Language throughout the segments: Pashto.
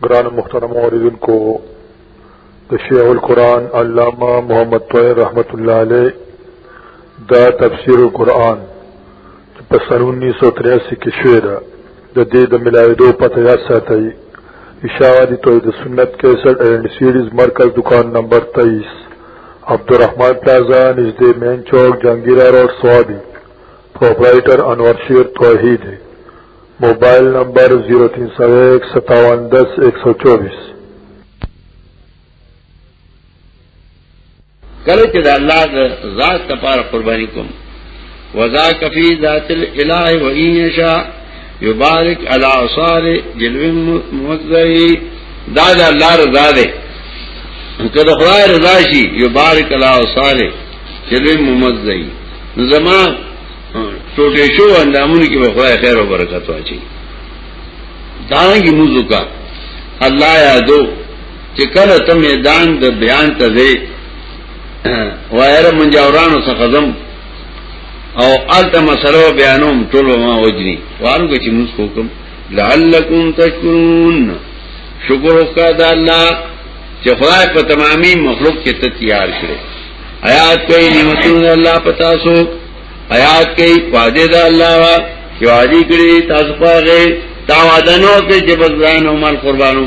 گران محترم عوردن کو شیخ القرآن علامہ محمد طویر رحمت اللہ علیہ دا تفسیر القرآن په سن 1983 کې شوې ده د دې د ملاویدو پته یاد ساتئ اشاعتی توحید سنت 61 اینڈ سیریز مرکز دکان نمبر 23 عبدالرحمن پلازا نزد مین چوک جنگیرہ روڈ سوابی پروپرائٹر انور شیر توحید موبائل نمبر 03015710124 کله چې د الله د ذات لپاره قرباني کوم وذا کفی ذات الاله و ان یشاء یبارک علی اصار جلو مزری دا د الله رضا ده کله خدای رضا شي یبارک علی اصار جلو مزری زما ټوټه شو اندامونو کې به خدای خیر او برکت واچي دانګي موضوع کا الله یادو چې کله ته میدان د بیان ته ځې وایره منجورانو څخه زم او الته مسلو بیانوم ټول ما وجني وانو کې چې موږ کوم لعلکم تشکرون شکر وکړه د الله چې خدای په تمامي مخلوق کې ته تیار کړې آیات کوي نعمتونه الله پتا سو آیات کوي وعده د الله وا چې وعده کړی تاسو پاره تا وعده نو کې چې بزران عمر قربانو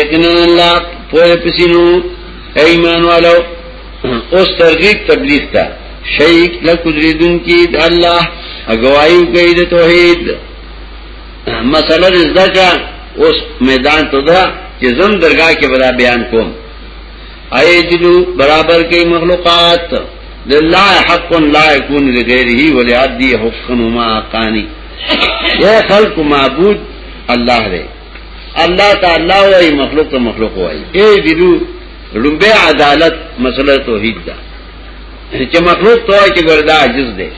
یقینا الله په پسینو ایمان والو اوس ترغیب تبلیغ ته شیخ لکدریدون کی د الله اگواہی کوي د توحید مسله زده کا اوس میدان ته دا چې زم درگاه کې بلا بیان کوم ایجلو برابر کې مخلوقات لله حق لا يكون لغيره ولعبده حقا وما قاني اے خلق معبود الله دی الله تعالی وای مخلوق ته مخلوق وای اے دیدو لومبه عدالت مسله توحید ده چې مخلوق ته وای چې ګردا عاجز دی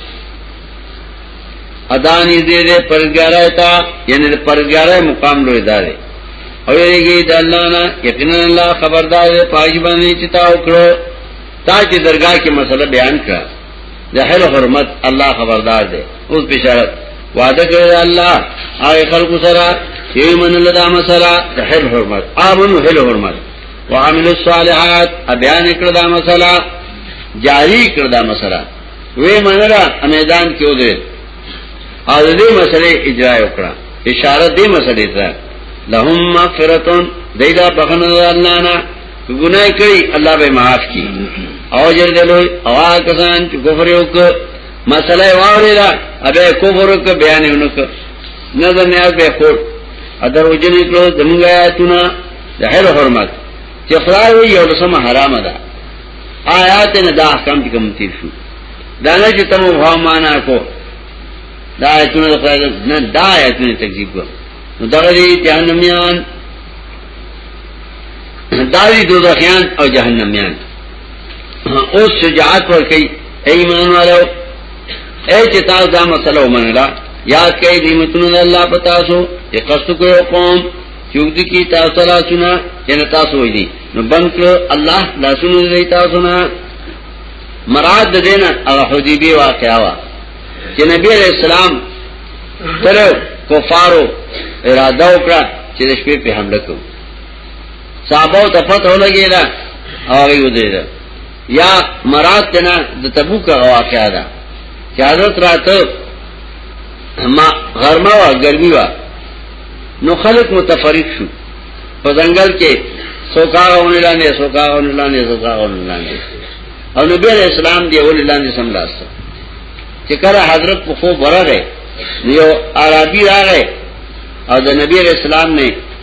ادانی دې دې پرګارای تا یعنی پرګارای مقام لوی داري او یېږي د الله نه یقینا الله خبردار دی پاج باندې چې تا وکړو تا چې درگاه کې مسله بیان کړه د حل حرمت الله خبردار دی اوس بشارت وعده کړی الله هغه خلکو سره چې منل دا مسله د حل حرمت امنو حل حرمت وعمل الصالحات بیان کړ دا مسله جاری کړ دا مسله وې منل میدان کې ودرې او دې مسلې اجرا وکړه اشاره دې مسلې ته لهم مغفرتون دیدا بخنه الله نه گناہ کړي الله به معاف کړي او جر دلوي او کسان چې کفر یو ک مسله واوري دا ابه کفر ک بیان یو نک نه د نیاز به خور ادر وجن کړو زمونږه آیاتونه د هر حرمت چې خدای وي یو لسمه حرام ده آیات نه دا احکام چې کوم تیر شو دا نه چې تم وها معنا کو دا آیاتونه د خدای نه دا آیاتونه تکذیب کو نو دا لري جهنميان داوی دو دخیان او جہنمیان اوس شجاعت ور کوي ایمان والو اے چې تاسو دا مسله ومنله یاد کړئ دې متنو الله پتا سو چې قصد کوي قوم چوک کی تاسو را سنا جن تاسو وې دي نو بند کړ الله لا سنو دې تاسو نه مراد دینا هغه حدیبی واقعا وا چې نبی علیہ السلام تر کفارو اراده وکړه چې شپې په حمله کوي صحابه ته پته ولګی دا هغه یو دی دا یا مراد تنا د تبوک واقعا دا چې حضرت راته ما غرمه وا ګرمي وا نو خلق متفرق شو په ځنګل کې سوکاونه لاندې سوکاونه لاندې سوکاونه لاندې او نبی اسلام دی ول لاندې سملاسته چې کله حضرت په خو برغه یو عربي راغی او د نبی اسلام نه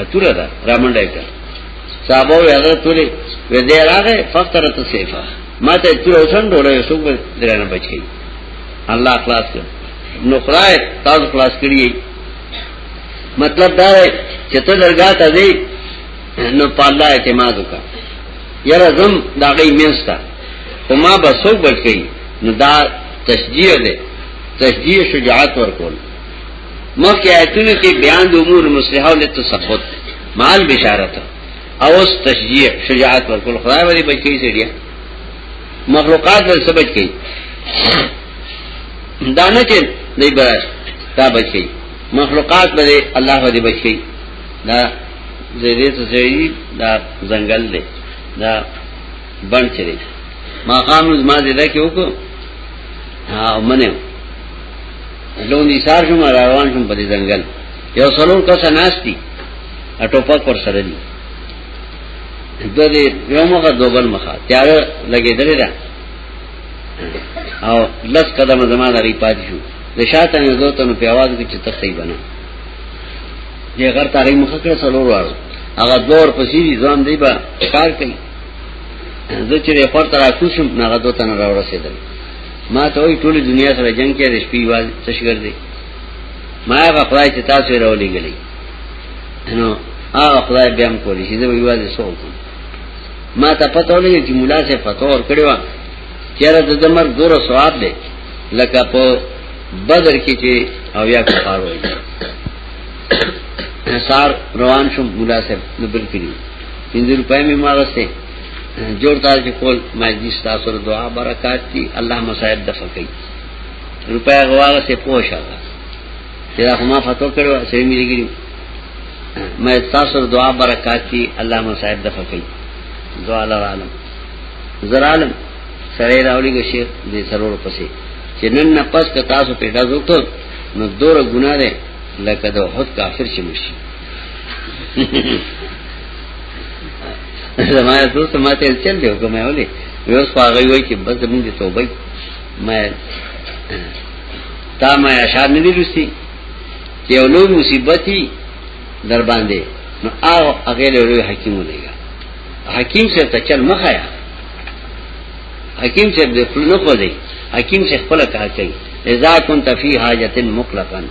اتوره دا رامنډه کا صاحب او هغه ټولې و دې راغې فقره ته سیفه ما ته تر اوسن ډوړې سو په درنه بچی الله خلاص کړ نو خدای تاسو خلاص کړی مطلب دا دی چې ته درګه ته دی نو په الله اعتماد وکړه یره زم دا غي مینستا او ما به سو بچی نو دا تشجیع دی تشجیع شجاعت ورکول مخکې آیتونو کې بیان د امور مصلحه او لتسخط مال بشارت او اس تشجیع شجاعت ورکول خدای باندې بچی سړي مخلوقات ور سبج کی دانه چې دی برش تا بچی مخلوقات باندې الله باندې بچی دا زیدې ته زیدې دا ځنګل دی دا بند چری ما قانون ما زیده کې وکړو ها منه لوندی سار شم روان شم په دې ځنګل یو څلور کس ناشتي اټوپک پر سره دي د دې یو مخه دوبل مخه تیار لګېدل ده او لس قدمه زما لري پاتې شو د شاته نه دوته نو په आवाज کې چې تخې بنا یې غر تاغي مخ کړه څلور وار هغه دور پسې دي ځان دی با کار کوي زه چې خپل تر اکوشم نه غدو تن را ورسېدل ما ته وی ټول دنیا سره جنگ کې د شپې واز تشګر دی ما هغه خدای چې تاسو یې راولې غلې نو هغه خدای بیا هم کولی چې زه وی واز سو کوم ما ته پته ولې چې مولا سے فتور کړو چیرې د دمر دور ثواب دی لکه په بدر کې چې او یا کفار وایي سار روان شم مولا سے نبر کړی پنځه روپۍ مې مارسته جوړ تاسو کې کول ما دې تاسو سره دعا برکات دي الله مصائب دفع کوي روپیا غواړه سه پوښه چې دا ما فتو کړو سه مې لګیږي ما تاسو سره دعا برکات دي الله مصائب دفع کوي دعا لرالم زرالم سره راولي کې شیخ دې سرور پسې چې نن نه پس که تاسو پیدا زوکو نو دور ګناه ده لکه د وحد کافر چې مشي زمایا دوست ما ته چل دی کوم اولی یو څو هغه وای چې بس موږ دې توبه ما تا ما اشار نه دی لوسی چې یو لوی مصیبتي در باندې نو او هغه لوی حکیم ولېګا حکیم سره ته چل مخایا حکیم سره دې خپل نه خو دی حکیم سره خپل کار کوي اذا كنت في حاجه مطلقا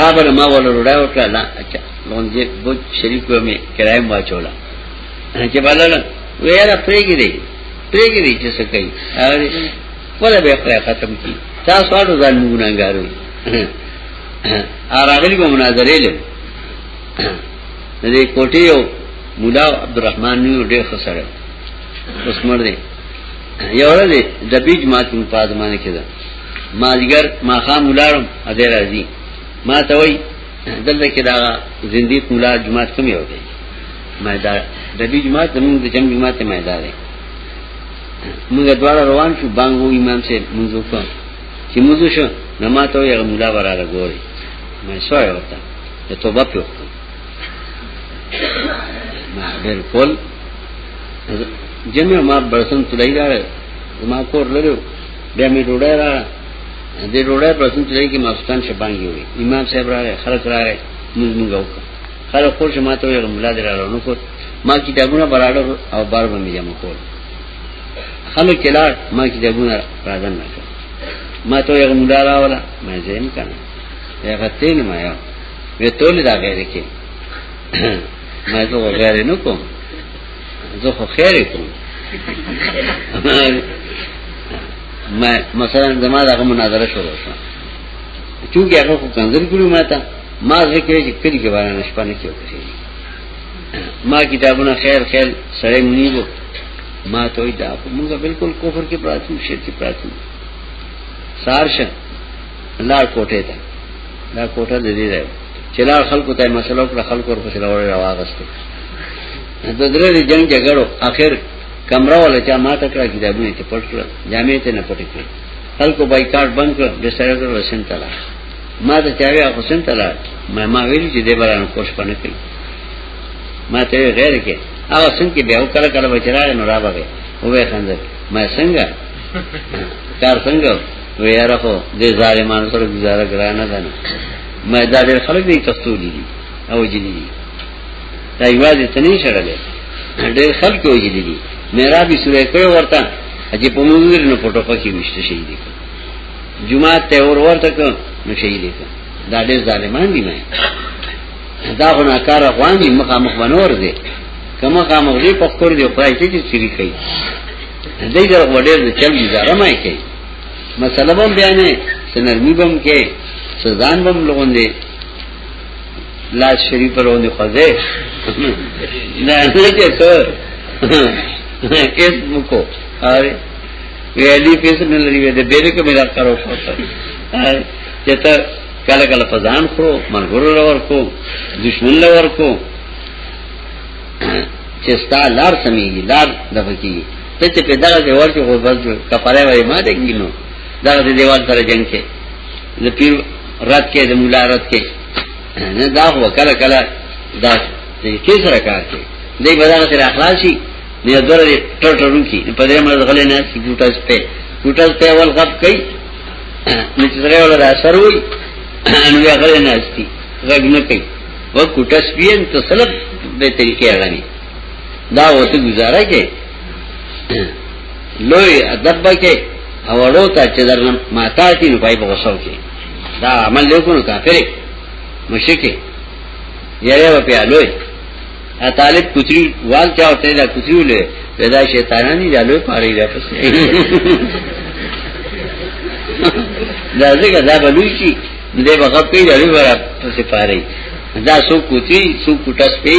رابر ما ولا روډای وکړه لا اچھا لونځه بوج شریف کو می کرایم واچولا چې بلل ویرا پریګی دی پریګی دی چې څه کوي اره ولا به خپل ختم کی تاسو اړو ځان ګناګارو اراغلی به مناظره لې دې کوټي یو مولا عبدالرحمن نیو ډېر خسره اوس مړ دی یو ورځ د بیج ماتون پادمانه کېده مازیګر ماښام ولاړم اده راځي ما ته وای دلته کې دا زندید مولا جماعت کوم یو دی مېدا د دې جماعت زموږ د جمع جماعت مېدا دی موږ دواړه روان شو بانګو امام سے موږ وکړو چې موږ شو نماز ته یو مولا وراله ګوري مې سوای وتا ته توبه پیو ما بالکل جمع ما برسن تلای دا ما کور لرو بیا می ډوډۍ را دې ډوډۍ په څنګه چې کې ماستان شپان جوړي امام صاحب راغی خلک راغی موږ موږ وکړ خلک خور چې ماته یو ملا دې راغلو نو کو ما کتابونه براړو او بار به مې جمع کول خلک کلا ما کتابونه راځن نه کړ ما ته یو ملا راولا مې زین کنه هغه تین ما یو وی تول دا غیر کې ما ته غیر نه کوم زه خو خیر کوم ما مثلا زما دغه مناظره شروع شو چونګه هغه کو کنځل کړو ما ته ما زه کې چې کلی کې باندې نشپه نه کیو کړی ما کتابونه خیر خیر سره نیو ما ته دا موږ بالکل کفر کې پراتو شرک کې پراتو سارشه لار کوټه ته دا کوټه دې دی چې لار خلکو ته مسله پر خلکو ور پسې راوړل راوغسته د درې جنگ جګړو اخر کمره ولا چا ماته کړه کتابونه ته پټ کړ جامې ته نه پټ کړ خلکو بایکاټ بند کړ د سره کړ وسن تلا ما ته چاوي حسین تلا ما ما ویل چې دې بران کوش پنه کړ ما ته غیر کې هغه څنګه کې به وکړه کړه بچرا نه را بغه وې خندل ما څنګه کار څنګه نو یاره خو د ظالمانو سره گزاره ګرانه ده نه ما دا ډېر خلک دی تختو دي او جدي دي دا یوازې تنه شړلې ډېر خلک او جدي دي میرا به سورې کړو ورته اجي په موږ نه پټو پکې وشته شي دي جمعه ته اور ورته کو نو شي دي دا ډېر ظالمان دي مې دا خو نه کار غوان دي مخه مخ بنور دي کما کا مغلی پخور دی خدای ته چې سری کوي دای دا وړل چل دي زاره مای کوي مسله بم بیانې سنرمی بم کې سزان بم لغون دي لا شریف پر ونه خوځه نه نه چې ته اس مکو اره ویلی پیس نه لري وې د بیره کې میرا کارو پوتا چې ته کله کله پزان خو مرګور لور کو دشمن لور کو چې ستا لار سمېږي لار دبکیږي ته چې په دغه دیوال کې غوبل جوړ کفاره وای ما دې ګینو دغه دیوال سره جنگ کې د پیر رات کې د مولا رات کې نه دا هو کله کله دا چې سره کار کوي دې بدل سره اخلاصي نه دره ټر ټرو کې په دې مرز غلې نه ګوټاس په ګوټاس په اول غب کوي نو چې سره ولا اثر وي نو بیا غلې نه استي غږ نه کوي و ګوټاس بیا ته سلب به طریقې اړه دا وته گزاره کې لوی ادب کې اورو ته چې در ماتا تی نو پای په غوسو کې دا عمل له کو نو کافر مشرکه یاره و په لوی ا طالب کوتری وال چا ورته دا کوتری ولې پیدا شیطانانی دا لوی پاره دی پس دا ځکه دا بلوي شي دې بغب کې دا لوی پاره پس پاره دا سو کوتری سو کوټس پی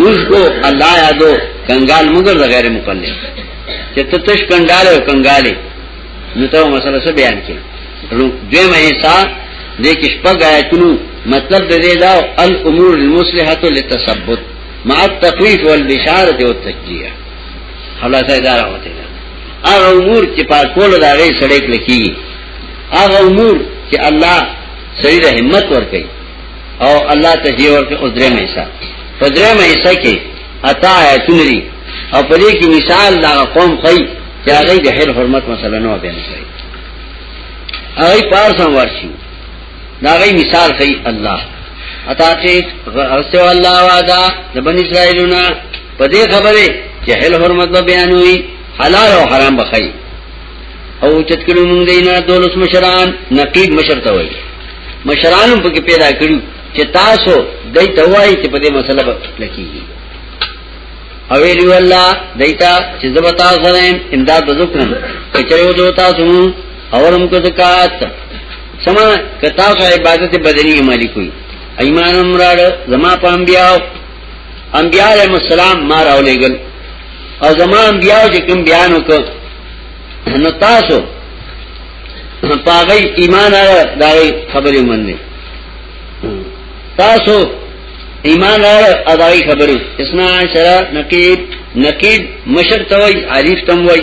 مشکو اللہ یادو کنگال مگر دا غیر مقلد چه تتش کنگال و کنگالی نتو مسئلہ سا بیان کی دویم حصہ دیکش پگ آیا کنو مطلب دا دے داو الامور المصلحت لتثبت مع التقویف والبشارت والتجیع خلاصہ ادارہ ہوتے دا اغا امور چه پا کول دا غیر سڑیک لکی اغا امور چه اللہ سریر حمت ورکی او الله ته هي ورکه او درې مېسا په درې مېسا کې عطا آیتونه دي او په دې کې مثال دا قوم خي چې هغه د هر حرمت مسله نه بیان کړي هغه پار سم ورشي دا غي مثال خي الله عطا چې غسه الله وادا د بنی اسرائیلونه په دې خبره چې هل حرمت به بیانوي حلال او حرام بخي او چت کړو موږ دینا دولس مشران نقیب مشر ته وای مشران په کې پیدا کړو چې تاسو دای ته وای چې په دې مسله لکېږي او ویلو الله دایتا چې زبتا سره امداد وکړم کچره و دوتا سو اورم کو زکات سما کتا سو عبادت بدنی مالی کوئی ایمان امراړ زما په انبیاء انبیاء علیهم السلام ما راولېګل او زمان بیاو چې کوم بیانو کو نو تاسو پاغی ایمان آره داغی خبری مننی تاسو ایمان آره اداغی خبری اسنا عشرہ نقیب نقیب مشر توی عریف تم وی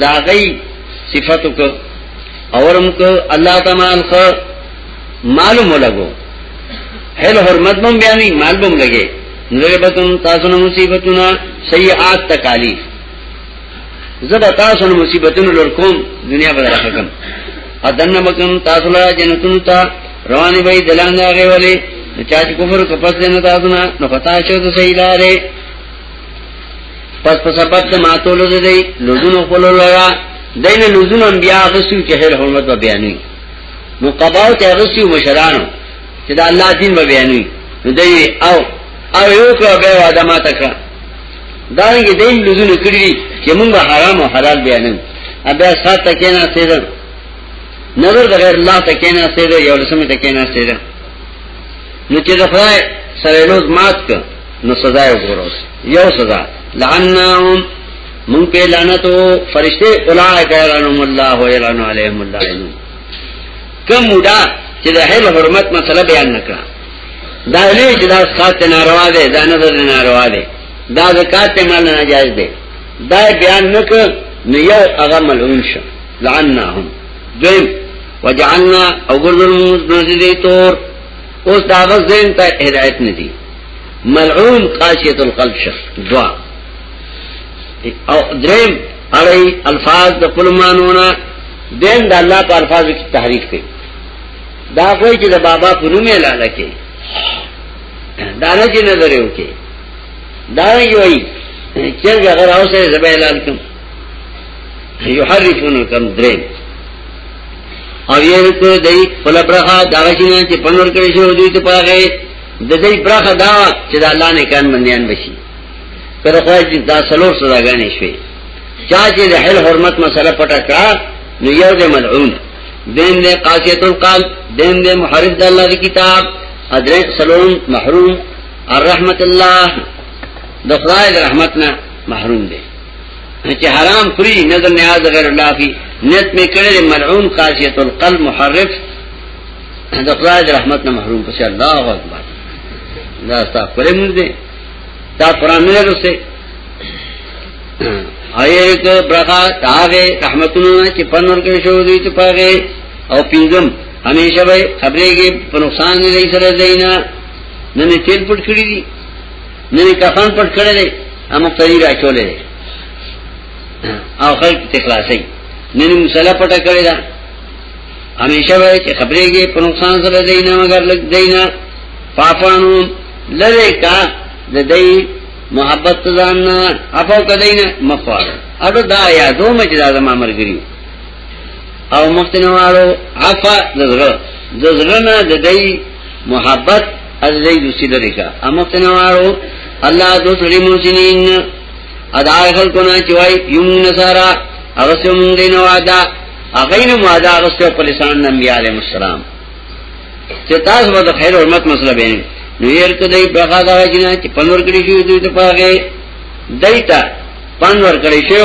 دا غي صفاتو کو اورم کو الله تعالی خو معلوم لګو هل حرمت مم بیانی مال بم لګي نربتم تاسو نو مصیبتونه سیئات تکالیف زبا تاسو نو مصیبتونه لور کوم دنیا بدل حکم ادنه مکم تاسو لا جنتون تا رواني به دلانګه غوي ولي چا چې کفر کپس دینه تاسو نه نو پتا شو ته صحیح لاره پس په سبب د ماتولو د دی لوزونو خپلو لرا دین لوزون انبیاء غسو چې هر حرمت به بیانوي نو قباو ته غسو مشرانو چې دا الله دین به بیانوي نو دی او او یو کو به واده ما تکړه دا یې دین لوزون کړی چې موږ حرام او حلال بیانوي ابیا سات تکینا سیدر نظر د غیر الله تکینا سیدر یو لسمه تکینا سیدر نو چې د خدای سره لوز مات کړ نو سزا یې وګوروس یو سزا لعناهم مون په لعنتو فرشته اولائک یلعنهم الله و یلعن علیهم الله کوم دا چې د هیل حرمت مسله بیان نکړه دا نه چې دا سات ناروا دی دا نظر ناروا دی دا زکات ته مال نه جایز دی دا بیان نکړه نو یو هغه ملعون شو لعناهم دویم وجعلنا او ګرځول موږ نو دې تور اوس دا غزين ته هدایت ندي ملعون قاسیت القلب شخص دعا او درم اړی الفاظ د قلمانونه دین د الله په الفاظو کې تحریف کوي دا کوئی چې د بابا په نوم یې لاله کې دا نه چې نظر یو کې دا یوي چې هغه راوسه زبې اعلان کوم یحرفون کم درې او یې ته دای په لبرخه دا چې نه چې پنور کړی شو دوی ته پاره د دې برخه دا چې د الله نه کان بندیان بشي پر خو دې دا سلور سزا غني شوي چا چې د حل حرمت مسله پټه کړه نو یو دې ملعون دین دې قاسیت القال دین دې محرف د الله دی کتاب ادرې سلون محروم الرحمت الله د خدای د رحمت نه محروم دي چې حرام خوري نظر نیاز غیر الله کی نیت می کړل ملعون قاسیت القلب محرف د خدای د رحمت نه محروم پسې الله اکبر دا ستا پرې مونږ دې دا قران نه لرسه آیه ته برخه تاغه رحمتونو چې پنور کې شو دي چې پاغه او پینځم همیشه به خبرې کې په نقصان نه لري سره دینا نه نه تیل پټ کړی دي نه نه کفن پټ کړی دی امو تری را چولې او خلک تخلاصي نه نه مصلا پټ کړی دا همیشه وای چې خبرېږي په نقصان سره دینه مگر لګ دینه پاپانو لری کا د دې محبت ځان نه اپو کدینه مخوار اډو دا یادو مې چې دا زما مرګري او مختنوارو عفا دزغه دزغه نه د دې محبت از دې دوسی لري کا امختنوارو الله دو سړي موسنین ادا خلکو نه چوي يم نصارا هغه سم دین وادا هغه نه وادا هغه سو په لسان نبی عليه السلام چې تاسو به خیر او حرمت مسله به نو ير ته دای په هغه دا جنا چې پنور کړی شو دوی ته پاګه دایتا پنور کړی شو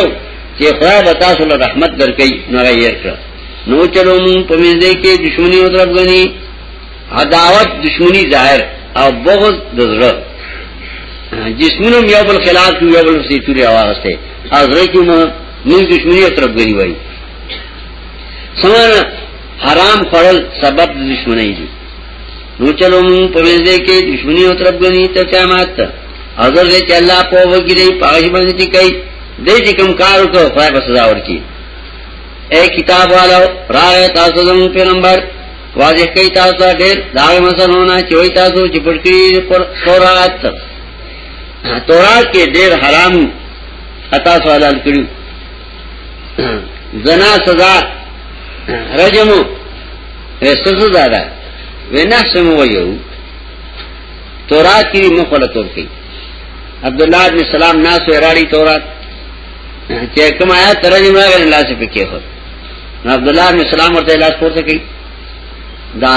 چې خدای به تاسو له رحمت درکې نو غیر کړ نو چلو مون په مې دې کې دښمنی او درګنی عداوت دشمنی ظاهر او بغض د زړه جسمونو یو بل خلاف یو بل سي توري واغسته ازره کې مو موږ دشمنی او ترګری وای سمره حرام خړل سبب د دشمنی دي نو چلو مون په دې کې دشمنی او ترګری ته قیامت اگر دې چې الله په وګړي پاش باندې چې کوي دې چې کوم کار وکړو خدای به سزا ورکړي اے کتاب والو راغ تاسو زمون پیغمبر واضح کوي تاسو ته ډېر دا مسلمانونه چې وي تاسو چې پټکي قرآن تورات کې ډېر حرام عطا سوالال کړو زنا سزا رجم وسو سزا ده وینا سم ویو تورات کې مخاله تور کې عبد الله بن سلام ناس وراړي تورات چې کوم آیات ترجمه غیر الله څخه کې هو نو عبد الله بن سلام ورته لاس پورته کړي دا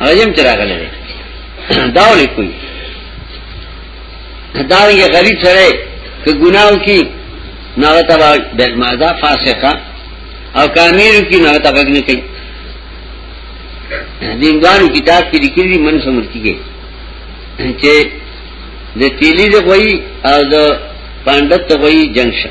رجم چې راغلی دی دا ولې کوي دا یې غریب سره که ګناو کی نو هغه تبع بیت مازه فاسقه او کامیر کی نو تبع نه کوي دیندانو کتاب کې لیکلي دي من سمجھ کیږي چې د تیلی د غوي او د پاندت غوي جنگ شه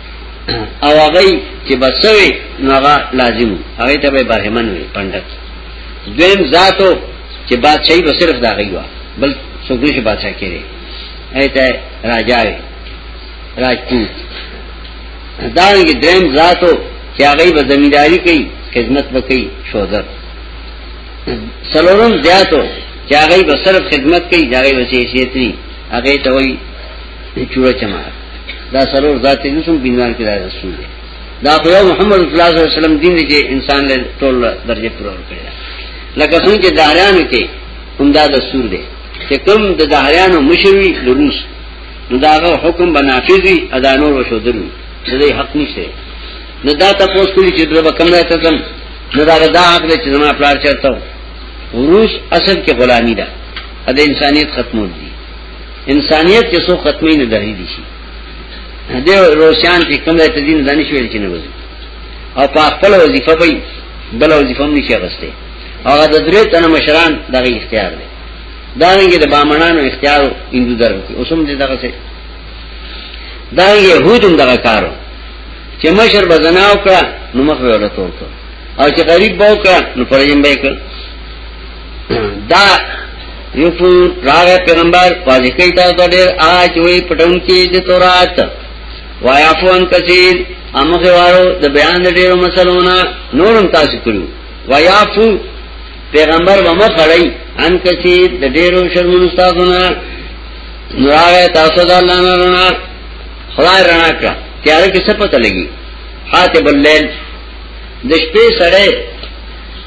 او هغه چې بسوي نو هغه لازم هغه ته به برهمن وي پندک دویم ذاتو چې بادشاہي به صرف دا غي وا بل څوک نشي بادشاہ کېږي ایته راجاوي راجپوت دا یې دویم ذاتو چې هغه به زمینداری کوي خدمت وکړي شوزر سلورم زیاتو چې هغه به صرف خدمت کوي دا غي وسیسیت نه هغه ته وایي دی چوره چما دا سرور ذات نه سم بینوان کې دا رسول دی دا خو یو محمد صلی الله علیه وسلم دین دی چې انسان له ټول درجه پر ور کړی لکه څنګه چې دهریانو کې همدا دستور دی چې کوم د دهریانو مشروي لروس نو داغه حکم بنافذي ادا نور وشو درو دې حق نشته نو دا تاسو کولی چې دغه کم نه تاسو نو دا دا حق دې چې زما پلار چرته وروس اصل کې غلامی ده دا انسانیت ختمول دي انسانیت چې څو ختمي نه دهي دي شي دې روشان چې کوم ته دین دانه شویل چې نه وځي او په خپل وظیفه به بل وظیفه هم نشي غسته هغه د درې تن مشران دغه اختیار دی دا رنګه د بامنانو اختیار هندو درو کې اوسم دې دغه څه دا يهودم دغه کارو چې مشر بزناو کړه نو مخ ولا تور کړ او چې غریب باو کړه نو پرېم به کړ دا یو ټول راغ پیغمبر واځي کوي تاسو ته ډېر آج وي پټون کې د تورات وایا فون کثیر امغه وارو د بیان د ډېرو مسلونه نورم تاسو کړو وایا فو پیغمبر و مخ خړی ان کثیر د ډېرو شرمونو تاسو نه نوراغ تاسو د الله نه رڼا خدای رڼا کړه تیار کې څه پته لګي حاتب الليل د شپې سړی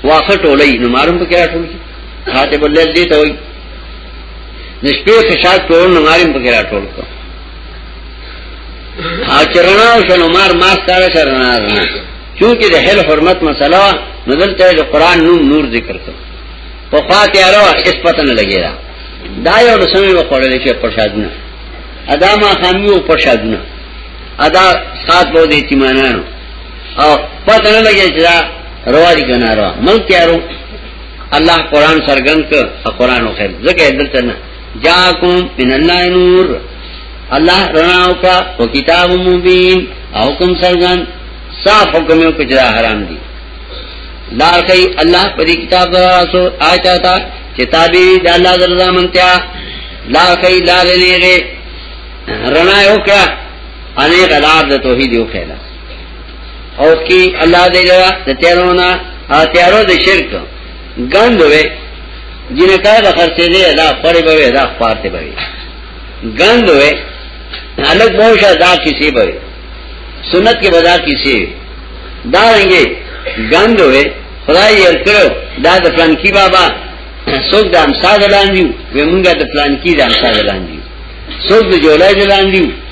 واخه ټولې نو مارم په کې ټولې خاطب الليل دې ته وي د شپې خشاک ټول نو مارم په کې ټول کو اچرنا شنو مار ما ستاره شرنا چونکه د هل حرمت مسله نظر ته د قران نور نور ذکر کړ په فاتحه ارو اس پته نه لګی دا دا یو رسمي وقړل شي پرشادونه ادا ما خامیو پرشادونه ادا سات بو دې تیمانانو او پته نه لګی چې دا روا دي کنه روا مونږ تیارو الله قران سرګن ک قران او خیر زکه دلته نه جاکم من الله نور الله رنا او کا او کتاب مبین او کوم سرګن صاف حکم یو کجرا حرام دي لار کوي الله په دې کتاب دراسو آچا تا کتابي د الله درځه منتیا لار کوي لار نه رنا او کا انې غلار د توحید یو خیره او کی الله دې لرا د تیارونه ا تیارو د شرک ګند وې جنہ کار د خرڅې دې دا پړې به دا پاتې به ګند وې الګ موشه دا کیسې به سنت کې بدا کیسې دا رنګې ګند وې خدای یې کړو دا د پلان کی بابا څوک د امسا دلاندې وې مونږه د پلان کی د امسا دلاندې څوک د جولای دلاندې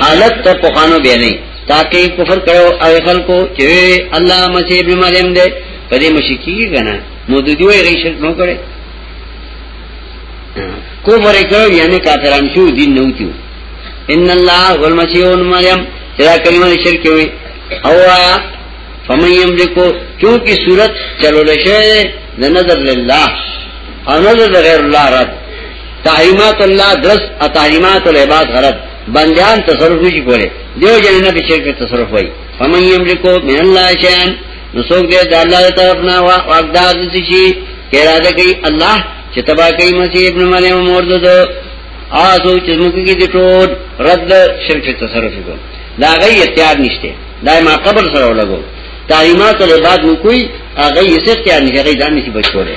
حالت ته پخانو بیا نه تاکي کفر کړو او خلکو چې الله مسیح ابن مریم دې په دې مشکی غنا نو د دوی غي شرک نو کړي کفر کړو یعنی کافران شو دین نو کیو ان الله والمسیح ابن مریم دا کلمه شرک وي او آیا فمن یملکو چونکی صورت چلو لشه ده نظر لله او نظر ده غیر الله رد تحریمات الله درس اتحریمات العباد غرض بندیان تصرف نشي کوله دیو جن نه به شرک تصرف وای فمن یملکو من الله شان نو څوک دې د الله طرف نه واقدار دي شي اراده کوي الله چې تبا کوي مسیح ابن مریم مور ده آسو چې موږ کې دې ټول رد شرک تصرف کوي دا غي اختیار نشته دا ما قبر سره ولګو تعلیمات العباد نو کوئی هغه یې څه اختیار نشي هغه ځان نشي بچوله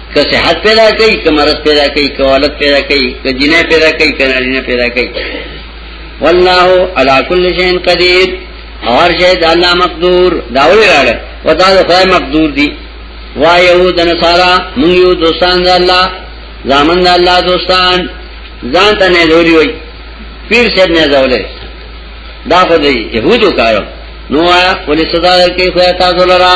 که صحت پیدا کوي که مرض پیدا کوي که ولد پیدا کوي که جنې پیدا کوي که نارینه پیدا کوي والله على كل شيء قدير اور شيء د الله مقدور دا وی راړه ودا د خدای مقدور دي وا يهود نصارا مونږ یو دوستان د الله ځامن د الله دوستان ځان ته نه لوري وي پیر سر نه زولې دا خو دی يهودو کارو نو آیا ولې صدا کې خو تاسو لرا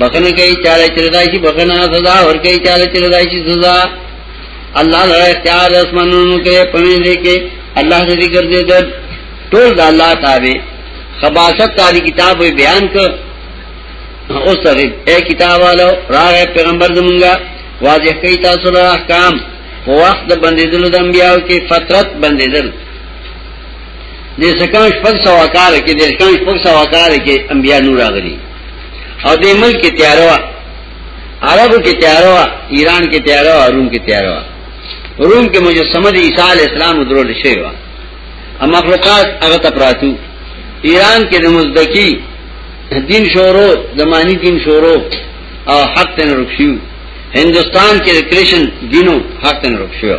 بخنه کوي چاله چردای شي بخنه سزا ور کوي چاله چردای شي سزا الله له اختیار اسمنونو کې پوي دي کې الله دې ذکر دې د ټول د الله تعالی خباست تعالی کتاب بیان ک او سره اے کتاب والو راغ پیغمبر زمونږه واضح کوي تاسو له احکام په وخت د بندیدل د انبیانو کې فترت بندیدل د سکان شپږ سو کال کې د سکان شپږ سو کال کې انبیا نور راغلي او دې ملک کې تیار و عربو کې تیار و ایران کې تیار و روم کې تیار و روم کې مجسمه د عیسی علی السلام درول شوی و اما مخلوقات هغه ته پراتو ایران کې د مزدکی دین شورو زمانی دین شورو او حق تن رکشیو هندوستان کې کرشن دینو حق تن رکشیو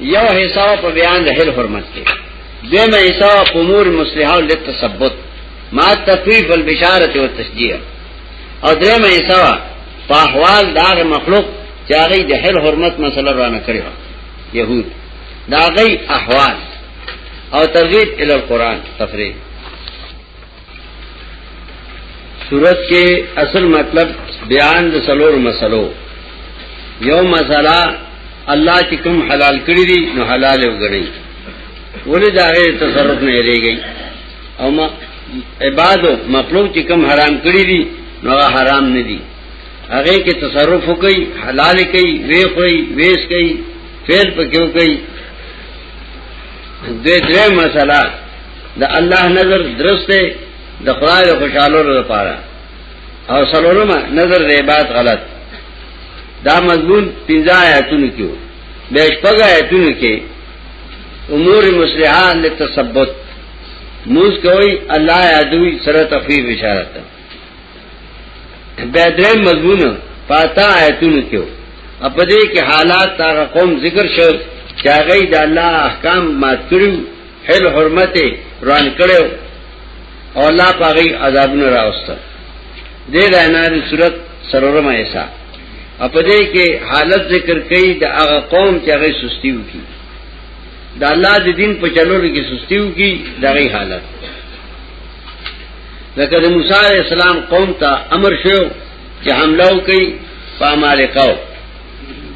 یو حصہ په بیان د هل حرمت کې دیمه حصہ په امور مصلحه او لتثبت ما تفیف البشارت او تشجیع او دیمه حصہ په احوال دار مخلوق چې هغه د هل حرمت مسله رانه کړی يهود دا غي احوال او ترغیب ال القران تفریح صورت کې اصل مطلب بیان د سلور مسلو یو مسله الله چې کوم حلال کړی دي نو حلال وګڼي ولې دا غیر تصرف نه لريږي او ما عبادت مطلوب چې کوم حرام کړی دي نو حرام نه دي هغه کې تصرف وکي حلال کوي وی کوي ویس کوي فعل پکې کوي دې درې مسله د الله نظر درست دی د خدای د خوشاله لپاره او سلورمه نظر د عبادت غلط دا مضمون پنځه آیاتونو کې وو به شپږ آیاتونو کې امور مصلحه لتثبت موس کوي الله یادوي سره تخفیف اشاره ده به درې مضمون پاتا آیاتونو کې وو په دې کې حالات تر قوم ذکر شو چې هغه د الله احکام مات کړو هل حرمت روان کړو او الله پاغي عذابونه راوسته دې رایناري صورت سرورم ایسا اپ دې کې حالت ذکر کړي د هغه قوم چې هغه سستی وکي د الله د دین په چلولو کې سستی وکي دغه حالت لکه د موسی علی السلام قوم ته امر شو چې حمله وکړي پامالکاو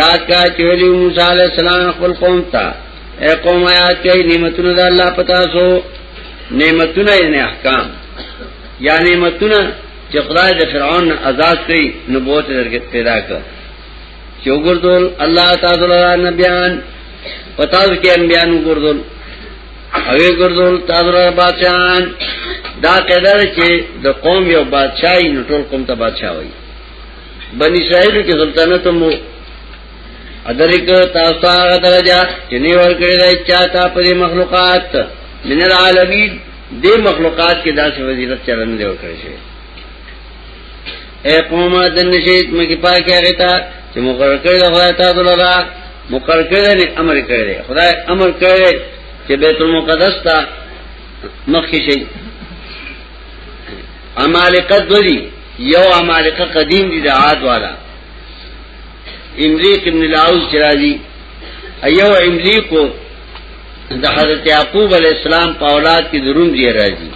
یاد کا چولی موسی علیہ السلام خپل قوم ته اے قوم یاد کئ نعمتونه د الله پتا سو نعمتونه یې احکام یا نعمتونه چې خدای د فرعون آزاد کړي نبوت درګه پیدا کړ چې وګورئ الله تعالی له نبیان پتا د کې انبیان وګورئ او وګورئ تاسو را بچان دا قدر چې د قوم یو بادشاہي نټول قوم ته بادشاہ وایي بنی اسرائیل کې سلطنت مو ادرک تاسو هغه درجه چې نه ورکړی دی چاته په مخلوقات من العالمین د مخلوقات کې داسې وزیرت چلن دی وکړی شي اے قوم د نشیت مګی پاکه هغه ته چې مقرر کړی دی خدای تعالی لرا مقرر کړی دی امر کړی دی خدای امر کړی چې بیت المقدس ته مخکې شي امالقه دوی یو امالقه قدیم دي د عاد والا امریک ابن الاوس چرازی ایو املیکو د حضرت یعقوب علی السلام په اولاد کې درون دی راځي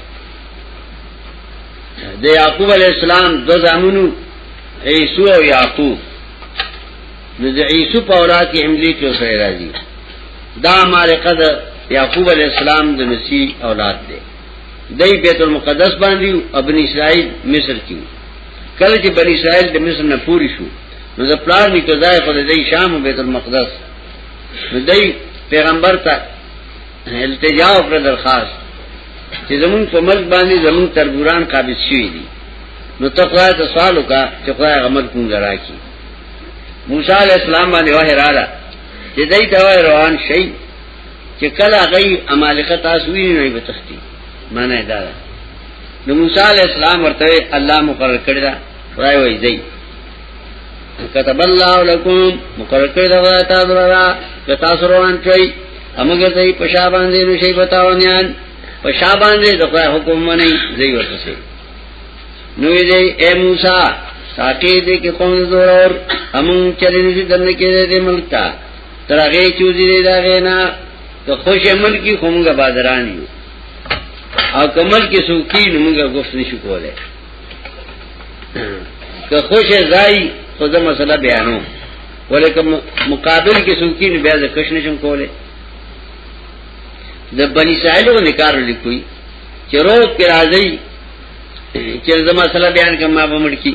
د یعقوب علی السلام دو زامنو عیسو او یعقوب نو د عیسو په اولاد کې املیک یو سره راځي دا مالقه د یعقوب علی السلام د نسی اولاد دی دای بیت المقدس باندې او بنی اسرائیل مصر کې کله چې بنی اسرائیل د مصر نه پوری شو نو د پلان نیکه ځای خو د شام او بیت المقدس نو دای پیغمبر ته التجا او پر درخواست چې زمون په ملک باندې زمون تربوران قابض شوی دي نو ته خدای ته سوال وکړه چې خدای عمل کوم درا کی موسی علی السلام باندې وحی رااله چې دای ته روان شي چې کله غي امالقه تاسو وینئ نو به تختی معنی دا ده نو موسی علی السلام ورته الله مقرر کړی دا راي وای دی كتب الله لكم مقرر کړی دا وای تاسو را کتا سروان چي امګر دای په شا باندې نو شي بتاو نیان په شا باندې د خدای حکم منی زی ورته سي نو دې اے موسی ساکه دې کې قوم زور اور امون چرې دې دنه کې دې ملتا تر هغه چوزي دی دا غینا ته خوش عمل کی کومګه بادران یو او کمل کې سوکی نو موږ گفت نشو کولای که خوش ځای خدا مسله بیانو ولیکن مقابل کې سوکی نو بیا د کښ نشم کولای د بنی سائلو نکار لیکوي چې روز کې راځي چې زما مسله بیان کما په مړ کې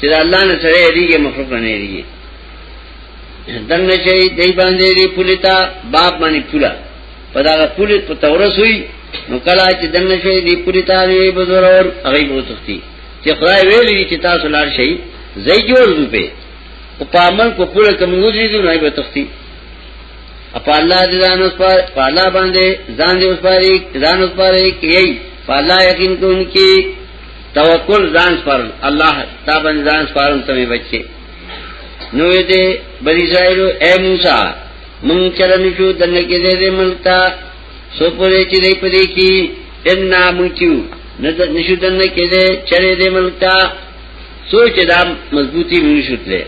چې الله نه سره یریږي مخلوق نه یریږي دنه شي دای باندې دی پولیتا باپ باندې پولا پدا پولیت په تورس وی نو کلا چې دنه شي دی پولیتا دی بزرور هغه بو تختی چې خدای ویلي چې تاسو لار شي زئی جوړ روپې او په عمل کو پوره کمزوري دي نه به تختی اپا اللہ دی ځان اوس پر پالا باندې ځان دی اوس پاري ځان اوس پاري کیي پالا یقین کوونکی توکل ځان سپارل الله تا باندې ځان سپارم ته بچي نو دې بنی اسرائیل اے موسی مونږ چرن شو دنه کې دې ملک تا سو پرې چې دې پدې کې ان نامو کیو نه نشو دنه کې دې چرې دې ملک تا سوچ دا مضبوطی مونږ شوتلې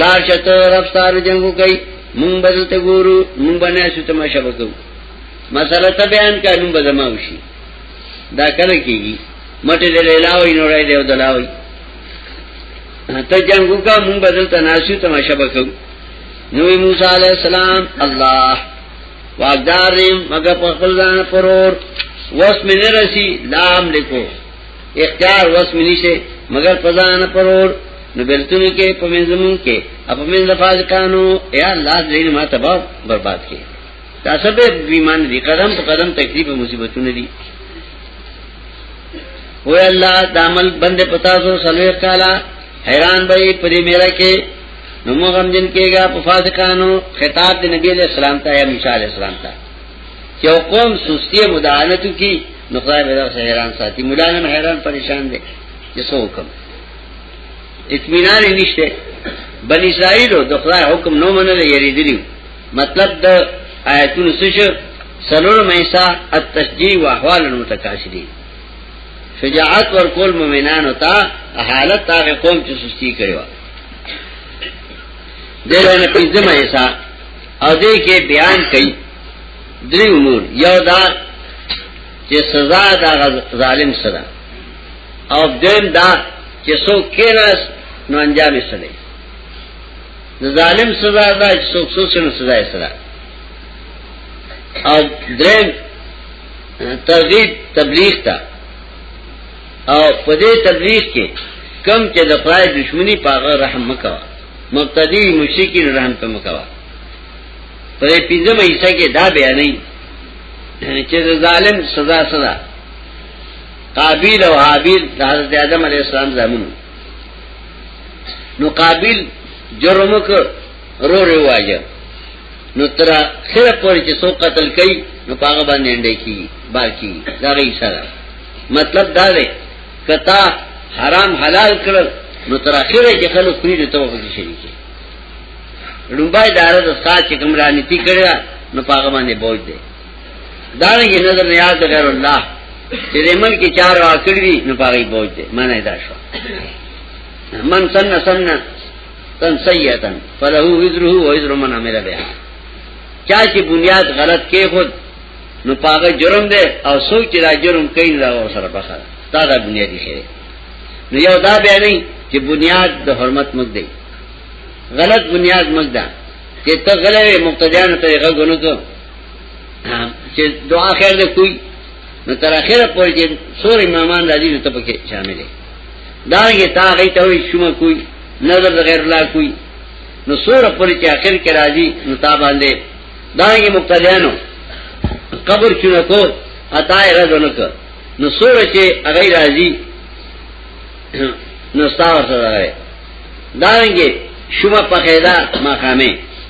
لا شته رب سار جنگو کوي مونږ بدلته ګورو مونږ باندې شته ما شبکو مساله ته بیان کړم به زما وشي دا کله کیږي مټه دې لاوي نوړې دې ودلاوي ته جنگ وکا مون بدل تناسو تماشا وکړو نو موسی علی السلام الله واغدارم مگر په خپل ځان پرور وس مې نه رسی لام لیکو اختیار وس مې نشه مگر په ځان پرور نو بلتونی کې په منځمون کې اپ منځ فاض کانو یا الله دې ما تباہ برباد کړي دا سبه بیمان دي قدم په قدم تکلیف او مصیبتونه دي او الله دامل بند پتا سو سلوه کالا حیران به په دې میرا کې نو مو غم جن کېګا په فاسقانو خطاب د نبی له سلام ته یا موسی علی السلام ته چې قوم سستی مدانتو کی نو خدای به دا حیران ساتي مولانه حیران پریشان دي چې څه وکم اطمینان نشته بنی اسرائیل د خدای حکم نو منل یری دي مطلب د آیتونو څه شو سلور مېسا التشجيع واحوال المتکاشرین شجاعت ورکول مؤمنانو ته حالت هغه قوم چې سستی کړو دغه پنځمه ایسا او دې کې بیان کړي درې امور یو دا چې سزا دا ظالم سره او دیم دا چې څوک کېناس نو انجام یې سره د ظالم سزا دا چې څوک سوسن سزا یې سره او درېم ترغیب تبلیغ ته او په دې تبلیغ کې کم چې د خدای دښمنی پاغه رحم مکوا مبتدی مشرکین رحم ته مکوا په دې پنځمه حصہ کې دا بیانې چې د ظالم سزا سزا قابیل او حابیل د حضرت آدم علیه السلام زمونږ نو قابل جرم کو رو رو واجه نو تر خیر پوری چې سو قتل کړي نو پاغه باندې انډه کی بار کی دا غي سره مطلب دا دی کتا حرام حلال کړل نو تر اخره چې خلک فری دي ته وکړي شي لومبای دار د سات چې کوم رانیتی کړی نو پاغه باندې بوج دی دارنګه نظر نیاز د غیر الله چې د ملک چار واکړي دي نو پاره بوج دي معنی دا شو من سن سن تن سیئتن فله وزره و وزر من عمل بها چا چې بنیاد غلط کې خود نو پاغه جرم دی او څوک چې دا جرم کوي دا ور سره پخا دا د بنیادی خیره نو یو دا بیا نه چې بنیاد د حرمت مګ دی غلط بنیاد مګ ده چې ته غلې مقتدیانو طریقه غونو چې دعا خیر دې کوي نو تر اخره پورې چې سور امامان راځي نو ته پکې شامل دي دا یې تا غي ته وي شوم کوي نظر غیر الله کوي نو سور پورې چې اخر کې راځي نو تا باندې دا یې مقتدیانو قبر چونه کو عطا یې راځونه کو نو سور چې هغه راځي نو ستا ورته راځي دا یې شوم په خیدا ما خامه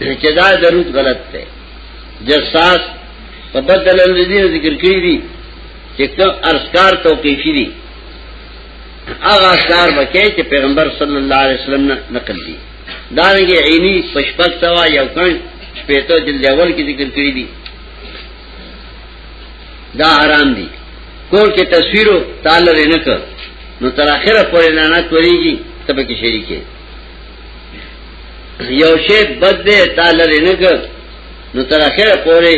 چې دا درود غلط دی جساس په بدل الذي ذکر کړی دی چې کوم ارسکار توقیفی دی هغه ارسکار بکې چې پیغمبر صلی الله علیه وسلم نه نقل دي دا رنګه عینی پشپک سوا یو کان شپېته جلد اول کې ذکر کړی دی دا حرام دي کور کې تصویرو تعالی نه کړ نو تر اخره پورې نه نه کوریږي تبه کې شریکه یو شی بد دی تا لرې نه کړ نو تر اخره پورې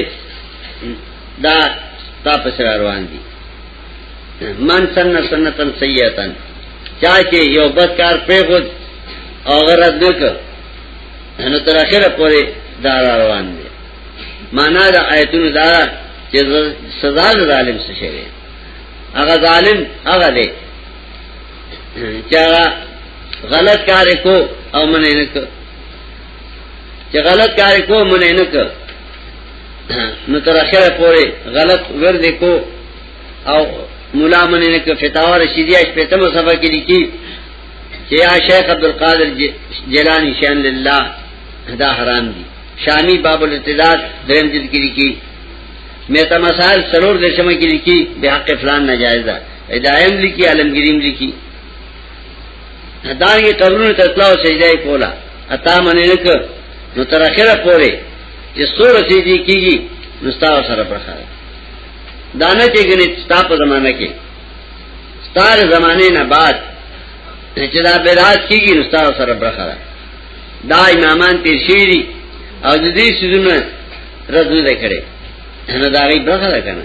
دا تا پس را روان دي من سنن سنتن سیئتن چا چې یو بد کار پرې خود او غرض نه کړ نو تر اخره پورې دا را روان دي معنا دا آیتونو دا چې سزا ظالم څه شي هغه ظالم هغه دی چا غلط کار کو او منې نه کو چې غلط کار کو منې نه کو نو تر اخره پورې غلط ورد کو او مولا منې نه کو فتاوا رشیدیه شپه تم صفه کې لیکي چې یا شیخ عبد القادر جیلانی شان لله دا حرام دي شامی باب الاعتداد دریم جلد کې لیکي میتا مسائل سرور درشمه کې لیکي به حق فلان ناجایز ده ادایم لکی عالمگیریم لکی دانگی قبرون تطلاع و سجدہ کولا اتا منی نکر نو تر اخیره پوری چې سور سیدی کیږي نو ستا سره برخه دانه چې ګنې ستا په زمانہ کې ستار زمانه نه بعد چې دا بدعت کیږي نو ستا سره برخه دا امامان تیر شیری او د دې سيزونه رد نه کړي نه دا غي برخه ده کنه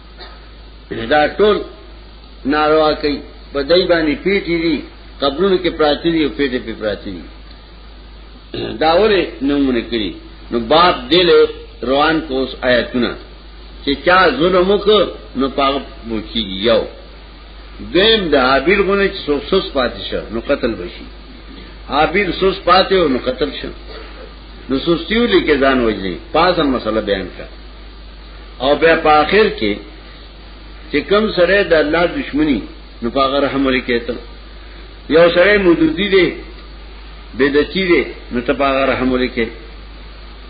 دا ټول ناروا کوي په دای باندې پیټی دي قبرونو کې پراتی دي او پیټه په پراتی دي دا ولې نمونه کړی نو باب دل روان کوس آیتونه چې چا ظلم وکړ نو پاغ بوچی یو دیم د حابیل غونه چې سوسوس پاتې شه نو قتل بشي حابیل سوس پاتې او نو قتل شه نو سوستیو لیکه ځان وځي پاسه مسله بیان کړه او بیا په اخر کې چې کم سره د الله دشمنی نو په هغه رحم لري کېته یو سره مودودی دی بدچی دی نو ته په هغه رحم لري کې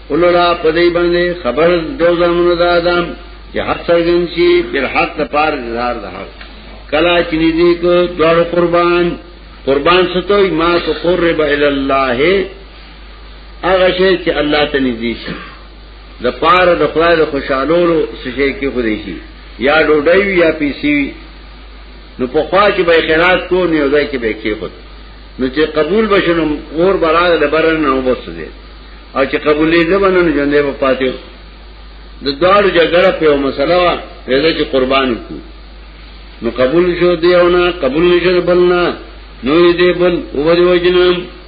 ولولا په دې باندې خبر دو زمونو د آدم چې حق سرګن شي پر حق ته پار اظهار ده کلا چې دې کو دوړ قربان قربان ستوي ما تو قرب الى الله هغه شی چې الله ته نږدې شي د پاره د خدای د خوشالولو سشي کې خو دی شي یا ډوډۍ وي یا پیسې وي نو په خوا کې به خیرات کو نه ځای کې به کې خود نو چې قبول بشنو اور براد د برن نه وبسځي او چې قبولې نه بنن ژوندې په پاتې د دوړو جګړه په یو مسله وا پیدا چې قربان کو نو قبول شو دیونه قبول نشو بلنا نو دې بل وګورئ جنم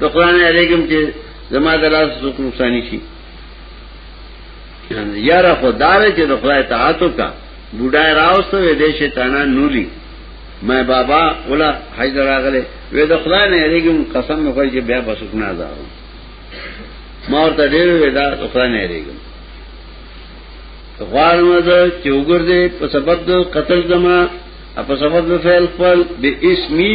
د قران علیکم چې زما د لاس څوک نقصان شي یاره خدای دې چې د خدای تعالی تو کا بوډای راوسته وې دې شیطانان نوري مې بابا ولا حیدر راغله وې د خدای نه علیکم قسم مې کوي چې بیا بسوک نه ځاو ما ورته ډېر وې دا خدای نه علیکم غوار مزه چې وګرځي په سبب د قتل زما په سبب د فعل خپل به اسمي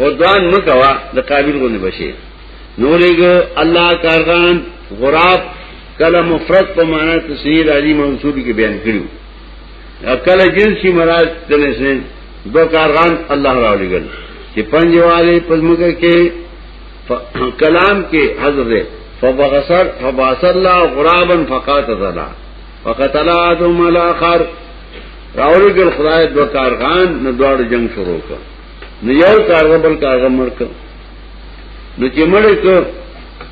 او دوان مکوا د قابل غونې بشي نورېګو الله کارغان غراب کله مفرد په معنا تسهیل علی منصوبی کې بیان کړیو کله جنسی مراد تنه سین دو کارغان الله را لګل چې پنځه والے پزمکه کې کلام کې حضرت فبغسر فباس الله غرابا فقاتلا فقتلا ادم الاخر راوړي ګل خدای دو کارغان نو دوړ جنگ شروع کړ نو یو کارغه بل کارغه مرکه نو چې مړ کړ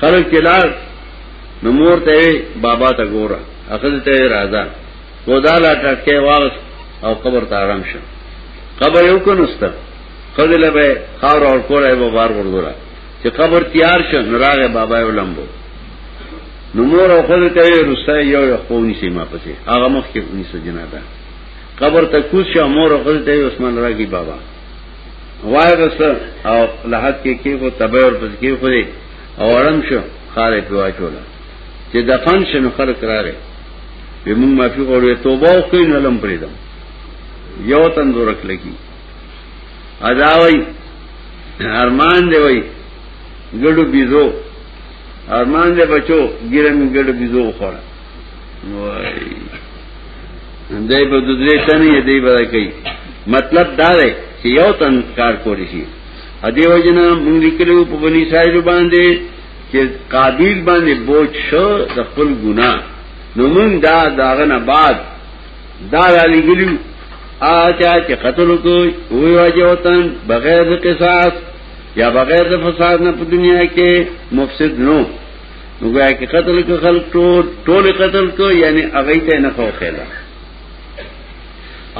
خلک چې لار نو مور ته بابا ته ګوره اخذ ته راځه کودا لا ټکه واغس او قبر ته آرام شه قبر یو کنوست خدل به خاور اور کوله به بار ورغورا چې قبر تیار شه نو راغه بابا یو لمبو نو مور او خدل ته رسته یو یو خونی سیما پسې هغه مخ کې ونی سجنا ده قبر ته کوش مور او خدل ته عثمان راګي بابا واغسته او لحد کې کې کو تبه ور پس کې خو دې او ارم شو خارې پیوا چولا چې دفن شنو خلک راغی به مونږ معافي غوړې توبه وکړو نو لم پریدم یو تن دورک لګي ادا وای ارمان دی وای ګړو بيزو ارمان دی بچو ګیرم ګړو بيزو خوړه دای په دوی ته نه دی به کوي مطلب دا دی چې یو تن کار کولی شي ا دې وجنه مونږ لیکلو په بنی سایل باندې چې قابیل باندې بوج شو د خپل ګنا نو مونږ دا داغه نه بعد دا علی ګلو آچا چې قتل کوی وی واجه وطن بغیر قصاص یا بغیر فساد نه په دنیا کې مفسد نو نو گویا کې قتل کو خلق ټول ټول قتل کو یعنی هغه ته نه خو خیلا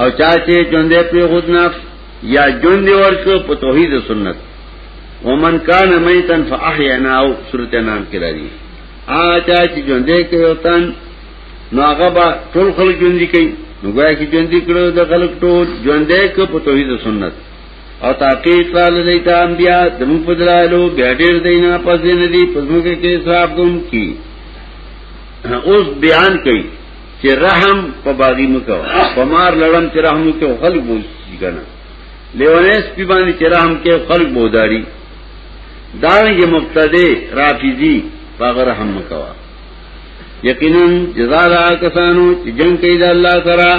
او چا چې ژوندې په خود نفس یا ژوندې ورکو په توحید سنت ومن کان میتن فاحینا او سورۃ انعام کې راځي آ چا چې ژوندې کې وتن نو هغه با ټول خلق ژوندې کوي نو گویا کې ژوندې کړو د خلق ټول ژوندې کو په توحید سنت او تحقیق قال دیتا انبیاء دمو پدلالو بیا ډیر دینا پس دین دی پزموکه کې صاحب کوم کی اوس بیان کړي چې رحم په باغی مکو په مار لړم چې رحم کې خلق بوځي کنه لیونه سپی باندې چې رحم کې خلق بوداری دانګه مبتدی رافیزی باغ رحم مکو یقینا جزاء کسانو چې جنگ کوي د الله سره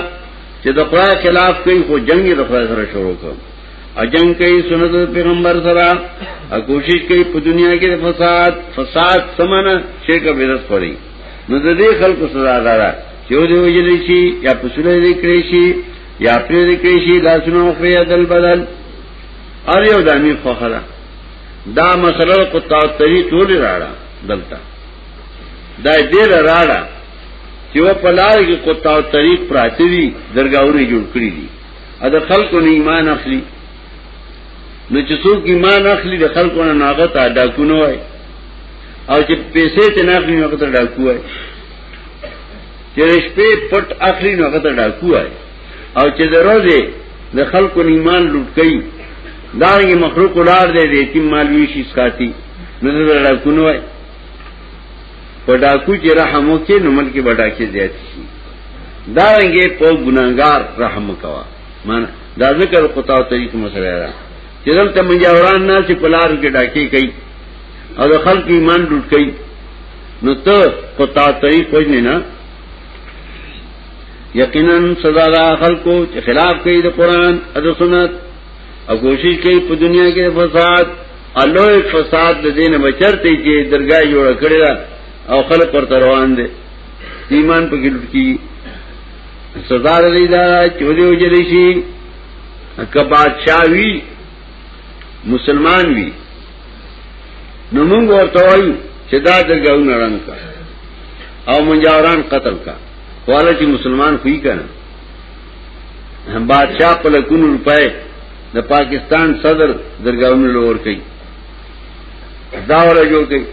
چې د خدای خلاف کوي خو جنگ یې د خدای سره شروع کړ اجنګ کوي سنت پیغمبر سره او کوشش کوي په دنیا کې د فساد فساد سمنه شرک بدعت پري نو د دې خلکو سزا ده چې دوی وجل شي یا پسوله دې کړی شي یا پرې دې کړی شي لاسونه او خو عدل بدل ار یو د امیر خو خلا دا مسله قطاع طریق ټول راړه دلته دا دې راړه چې و په لار کې قطع او طریق پراته دي درگاهونه جوړ کړی دي ا د خلکو نه ایمان اخلي نو چې څوک ایمان اخلي د خلکو نه ناغت ادا کونه وای او چې پیسې ته نه اخلي نو کتر ډاکو وای چې شپې پټ اخلي نو کتر ډاکو وای او چې دروځي د خلکو نه ایمان لوټ کړي دا یې مخلوق ولار دی د یتیم مال ویشي ساتي نو دا ډاکو نه وای په ډاکو چې رحم وکې نو ملک به ډاکې زیات شي دا رنګه په ګناګار رحم وکوا مان دا ذکر قطاع طریق مسله را چې دلته مجاوران نه چې پلار کې ډاکې کوي او خلک ایمان لوټ کوي نو ته قطاع طریق وجنه نه یقینا سزا خلکو چې خلاف کوي د قران او سنت او کوشش کوي په دنیا کې فساد الوه فساد د دین بچرته چې درګای جوړ کړی او خلک پر روان دي ایمان په کې لټ کی سزا لري دا چولې وجلی شي که بادشاہ وی مسلمان وی نو موږ ورته وایو چې دا درګاو نړن کا او منجاوران قتل کا والا چې مسلمان خوې کړه بادشاہ په لکونو روپۍ د پاکستان صدر درگاہونو لور کوي دا ولا جوړ کوي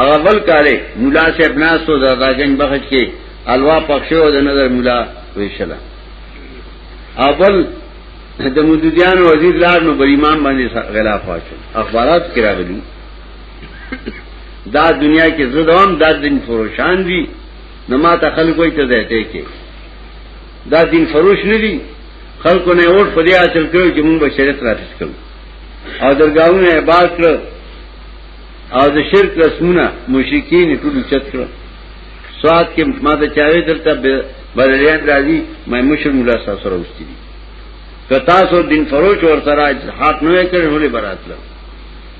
هغه بل کاله مولا سے ابنا سو زادا گنج بخش کې الوا پخشو د نظر مولا ویشلا اول د مودودیان وزیر لار نو بریمان باندې غلاف واچو اخبارات کې راغلي دا دنیا کې زدوام دا دین فروشان دي نما ته خلک وای ته دته کې دا دین فروش نه دي خلکو نه اور په دې اصل کړو چې موږ بشریت راټیټ کړو او درگاہونه عبادت کړو او د شرک رسمونه مشرکین ټول چت کړو سواد کې ما ته چاوي دلته بدلیان راځي مې مشر مولا صاحب سره وستي کتا سو دین فروش اور سره حق نه کړې هلي براتله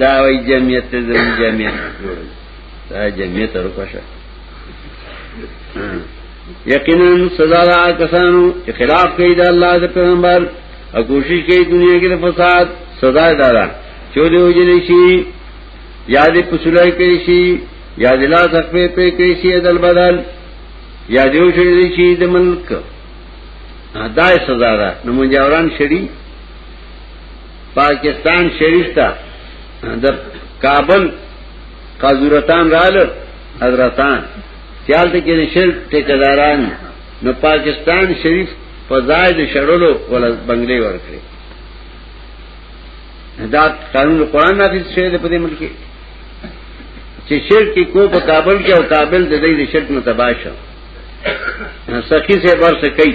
دا وی جمعیت ته زو جمعیت دا جمعیت ورکشه یقینا سزا دا کسانو چې خلاف کوي د الله د پیغمبر او کوشش کوي دنیا کې د فساد سزا دا ده چې دی وجل شي یا دې پسولای کوي شي یا دې لا تخفي په کوي شي د بدل یا دې وجل شي د ملک دا سزا ده نو مجاوران شړي پاکستان شریف تا دا کابل قاضورتان رال حضرتان خیال تا کینی شرک تکداران نو پاکستان شریف پا زائد شرلو والا بنگلے ورکرے دا قانون قرآن نافذ شوه د پدې ملک چې شرک کو په کابل کې او کابل د دې شرک نه تباشه سخی سے برس کوي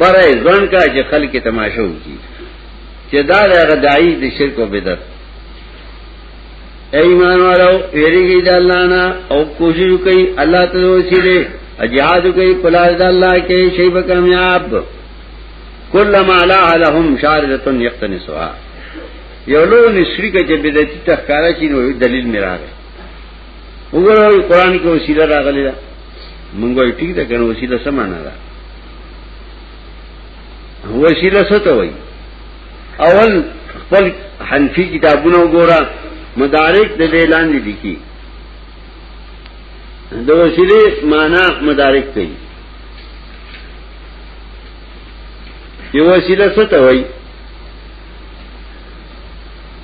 بره ځوان کا چې خلک تماشا وکړي چې دا هغه دای د شرک او بدعت ایمان والو ویریږي د الله نه او کوشش کوي الله ته وسیله اجهاد کوي پلار د الله کې شی به کامیاب کلمہ لا لهم شارتن یقتنسوا یو لو نشریکه چې بدعتي تخکارا شي نو دلیل میراغه وګورئ قران کې وسیله راغلی ده مونږ یې ټیک ده کنه وسیله سمانه ده وسیله څه ته وایي اول خپل حنفي کتابونه وګوره مدارک د دې لاندې دي کی د وسیله معنا مدارک کوي یو وسیله څه ته وایي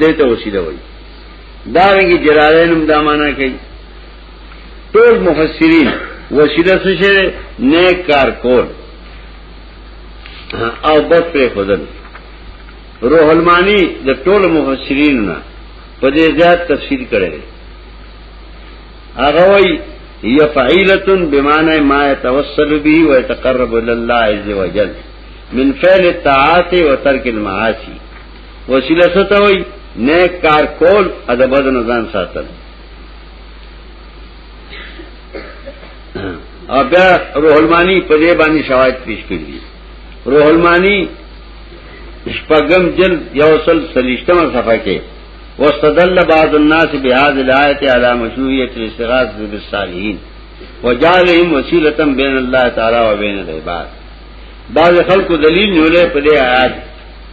دې ته وسیله وایي دا رنګي جلالین هم دا معنا کوي ټول مفسرین وسیله څه شي نیک کار کول او بد پر خدل روح المانی د ټول مفسرین نه په دې زیات تفسیر کړي هغه وایي هي فعيله بمعنى ما يتوسل به ويتقرب الى الله عز وجل من فعل الطاعات وترك المعاصي وسیله ستا وای نیک کار کول ادب د نزان ساتل او بیا روح المانی په دې باندې شواهد پیش کړی روح المانی شپږم جل یوصل سلیشتمه صفحه کې واستدل بعض الناس بهذه الايه على مشروعيه الاستغاثه بالصالحين وجعلهم وسيله بين الله تعالى وبين العباد بعض خلکو دلیل نیولې په دې آیات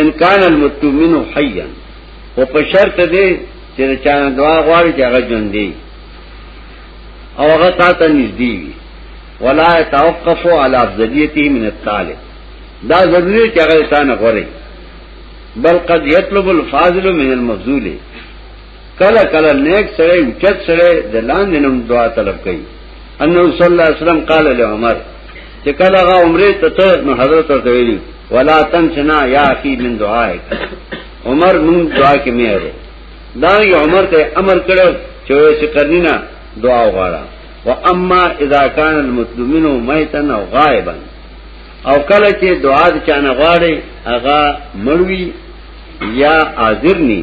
ان کان المتو منو حیا او په شرط دی چې د چا دعا غواړي چې هغه ژوند دی او هغه تا ته نږدې وي ولا توقف علی افضلیته من الطالب دا ضروری چې هغه ستانه غوري بل قد یطلب الفاضل من المفضول کله کله نیک سره اوچت سره د لاندې نوم دعا طلب کوي انه صلی الله علیه وسلم قال له عمر چې کله هغه عمره ته ته نو حضرت ورته ویلي ولا تنسنا یا اخی من دعائک عمر نوم دعا کې میره دا یو عمر ته امر کړو چې وسې قرنینا دعا وغواړه و اما اذا كان المسلمون ميتا او غائبا او کله چې دعا د چانه غواړي هغه مړوي یا حاضر ني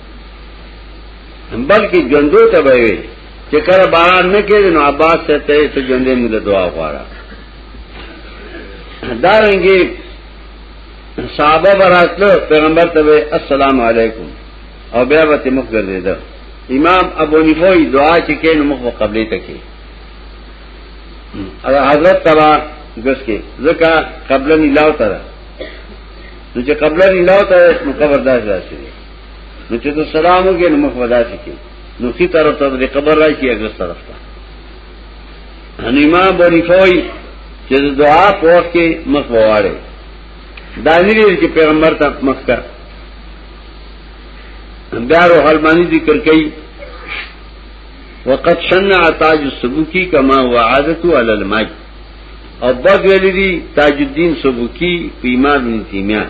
بلکې ژوندو ته به وي چې کله باران نه کېږي نو عباس ته ته ته ژوندې موږ دعا غواړه دا رنګي صحابه براتلو پیغمبر ته السلام علیکم او بیا به مخ ګرځیدل امام ابو نیفوی دعا چې کین مخ په قبله ته کې او حضرت تبا ګس کې ځکه قبله نه لاو تر نو چې قبله نه لاو تر نو قبر داش راشي نو چې ته سلام وکې نو مخ ودا شي کې نو کی طرف ته د قبر راشي هغه طرف ته ان امام بونی فوی چې دعا پوښ کې مخ وواړي دا نه لري چې پیغمبر ته مخ کا بیا روح المانی ذکر کوي وقد شنع تاج السبکی کما وعادت علی الماء او بغیر دی تاج الدین سبکی پیمان بن تیمیان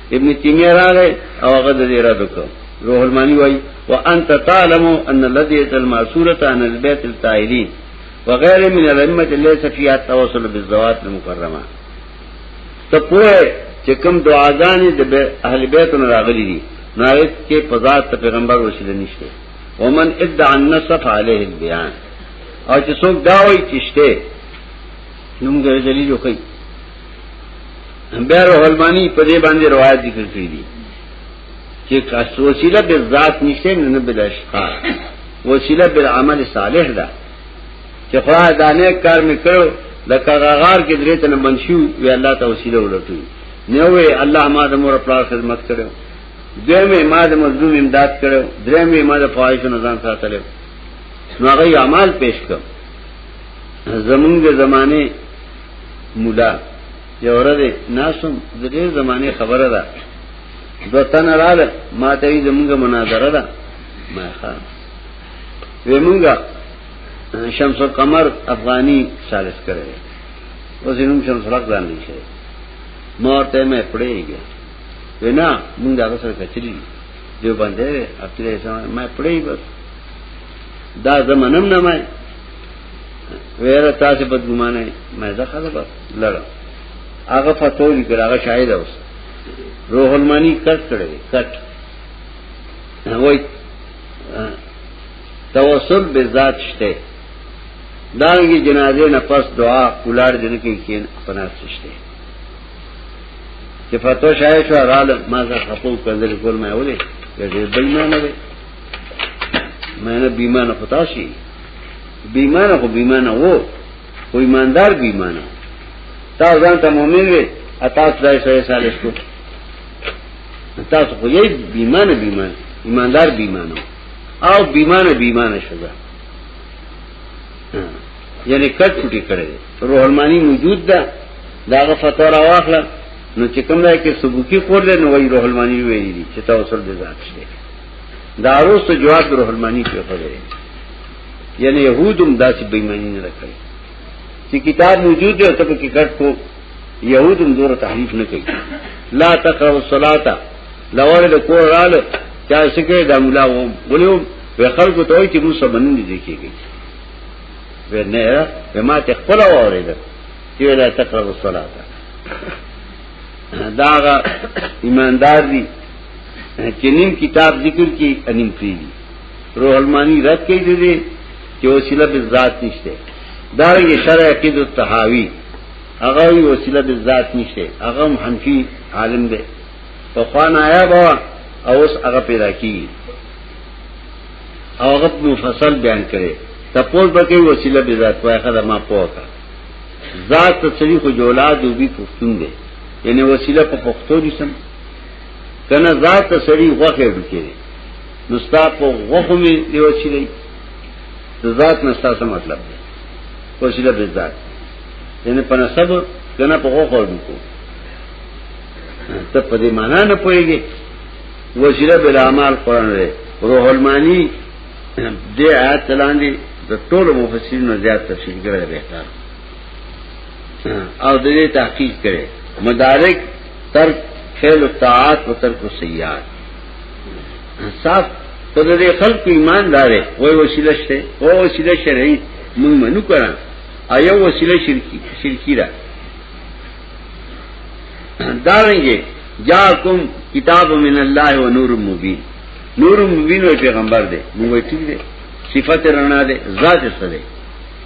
ابن تیمیه راغی او هغه د دې رد وکړ روح المانی وای وانت تعلم ان الذي الماسوره عن البيت الطاهرين وغير من الائمه ليس فيها التواصل بالزوات المكرمه ته پوهه چې کوم دعاګانې د اهل بیت نه راغلي دي نارت کې پزات ته پیغمبر وسیله نشته ومن ادعى النصف عليه البيان او چې څوک دا وایي چې شته نوم ګرځلي جو کوي بیا روح المانی په دې باندې روایت ذکر کړی دي چې کاست وسیله به ذات نشته نه به اشخاص وسیله به عمل صالح ده چې خو دا نه کار میکړو لکه غار کې درې تنه منشو وی الله ته وسیله ولټوي نو وی الله ما د مور خپل خدمت کړو دویمه ما د مظلوم امداد کړو دریمه ما د فواحش نه ځان ساتلو نو هغه اعمال پیش کړ زمونږ زمانه مولا یو ورځ ناسم د دې زمانه خبره ده دو تن رااله ما ته یې زمونږه مناظره ده ما ښا وې مونږه شمس القمر افغانی ثالث کړي اوس یې نوم شمس الحق ځان لشي مورته مې پړېږي وینا مونږ دا سره کچري دیو باندې خپل سم مې پړېږي بس دا زمنم نه مې ویره تاسو بدګمانه مې ځه خلک لړ هغه فتو لیکل هغه شاهد اوس روح المانی کټ کړي کټ وای توسل به ذات شته دانګي جنازه نه پس دعا کولار دین کې کین پناه شته چې فتو شاهد شو رال ما زه خپو کړل کول مې ولې دې بېمانه وي مې نه بېمانه پتا شي بیمانه خو بیمانه وو خو ایماندار بیمانه تا ځان ته مؤمن وې اتا خدای سره صالح کو تاسو خو یې بیمانه بیمانه ایماندار بیمانه او بیمانه بیمانه شوه یعنی کټ پټی کړی روحمانی موجود ده داغه فتوا را واخله نو چې کوم ځای کې سبوکی کول نو وای روحمانی ویلي چې تاسو سره ذات شته دا روز ته جواب د روح المانی په خبره یعنی يهودم داسې بېمانی نه کوي چې کتاب موجود دی او ته پکې کټ کو يهودم دور تحریف نه کوي لا تقرأ الصلاة لوړ د کور رااله چا سکه د مولا و بولیو په خلکو ته وي چې موږ سبنن دي کېږي ورنه به ما ته خپل اوریدل چې لا تقرأ الصلاة داغه ایماندار دي چې نیم کتاب ذکر کی انیم کیږي روح المانی رد کوي دې چې وسیله به ذات نشته دا یې شرع عقید التهاوی هغه یې وسیله به ذات نشته هغه هم حنفي عالم دی په خوان آیا با او اوس هغه پیدا کیږي او هغه مفصل بیان کړي تپوس به کوي وسیله به ذات وای خدای ما پوکا ذات تصریح جولا دوبی پښتون دی یعنی وسیله په پښتو دي سم کنه ذات سړي غوخه ډکه نو ستا په غوخه می دیو چی دی ذات نه ستا څه مطلب دی وسیله به ذات یعنی په نسب کنه په غوخه ډکو ته په دې معنا نه پويږي وسیله بل اعمال قران لري روح المانی دې آیات لاندې د ټولو مفسرینو زیات تفصیل کړی دی او د دې تحقیق کړي مدارک تر فعل الطاعات او ترک السیئات صاحب په دې خلق ایمان دارې وای وسیله شته او وسیله شرعي موږ منو کړه ایو وسیله شرکی شرکی را دارنګه جاءکم کتاب من الله و نور مبین نور مبین پیغمبر دے موږ ټیک دے صفت رڼا دے ذات سره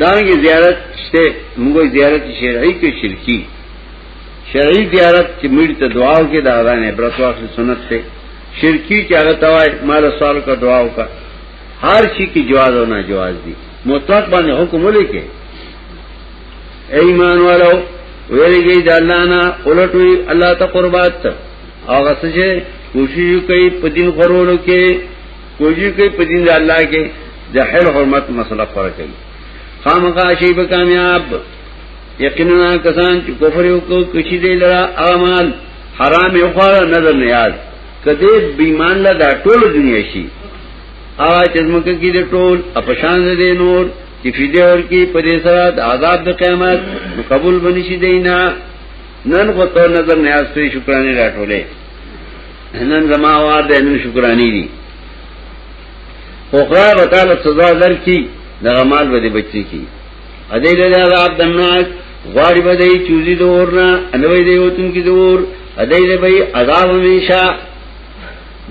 دانګي زیارت شته موږ زیارت شرعي کې شرکی شرعي زیارت چې مړ ته دعا وکړي دا غانه عبرت واخلي سنت ته شرکی چې هغه توای مال سوال کا دعا وکړه هر شي کې جواز او نه جواز دي مطلق باندې حکم ولیکي ایمان والو ویریږي د الله نه الټوي الله ته قربات او غسه کوشش کوي په دین غرورو کې کوجی کوي په دین د الله کې د حل حرمت مسله پر کوي خامخا شی به کامیاب یقینا کسان چې کفر وکړو کشي دی لرا اعمال حرام یو خور نظر نیاز کدی بیمان لا دا ټول دنیا شي او چې موږ کې د ټول اپشان دې نور چې فدیه ورکی په دې سره د عذاب د قیامت قبول بنشي دینا نن غوته نظر نیاز ته شکرانه راټولې نن زما وار دی نن شکرانی دي خو خدای به تعالی سزا درکړي دغه مال به دې بچی کی ا دې له عذاب دمناک غواړي به دې چوزي دور نه انوي دې وتون کی دور ا دې له به عذاب همیشه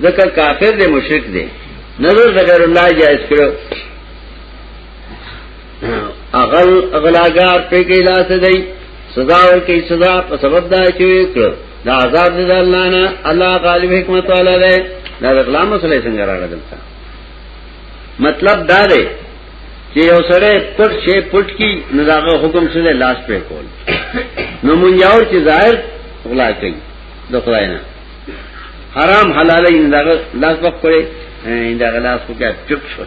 ځکه کافر دې مشرک دې نظر غیر الله جائز کړو اغل اغلاګار په کې لاس دی سزا ورکې سزا په سبب دا چې وکړو دا عذاب دې ده الله نه الله غالب حکمت والا دی دا غلام مسله څنګه راړه دلته مطلب دا دی چې یو سره پټ شي پټ کی نزاغه حکم سره لاس په کول نو مونږ یو چې ظاهر غلا کوي د خدای نه حرام حلال یې نزاغه لاس په کړې انده غلاس کو کې چپ شو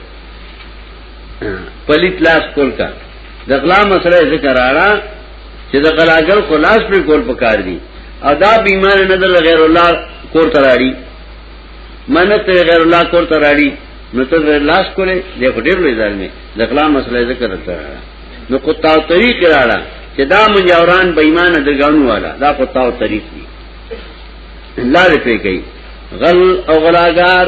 پلیت لاس کول کا د غلا مسله ذکر راړه چې د غلاګر کو لاس پر کول پکار دي ادا بیمار نظر غیر الله کور تراړي منت غیر الله کور تراړي نو ته لاس کولې د ډېر لوی ځل می د غلا مسله ذکر راړه نو قطاو طریق راړه چې دا منجوران بېمانه درګانو والا دا قطاو طریق دي الله دې پې کوي غل او غلاګار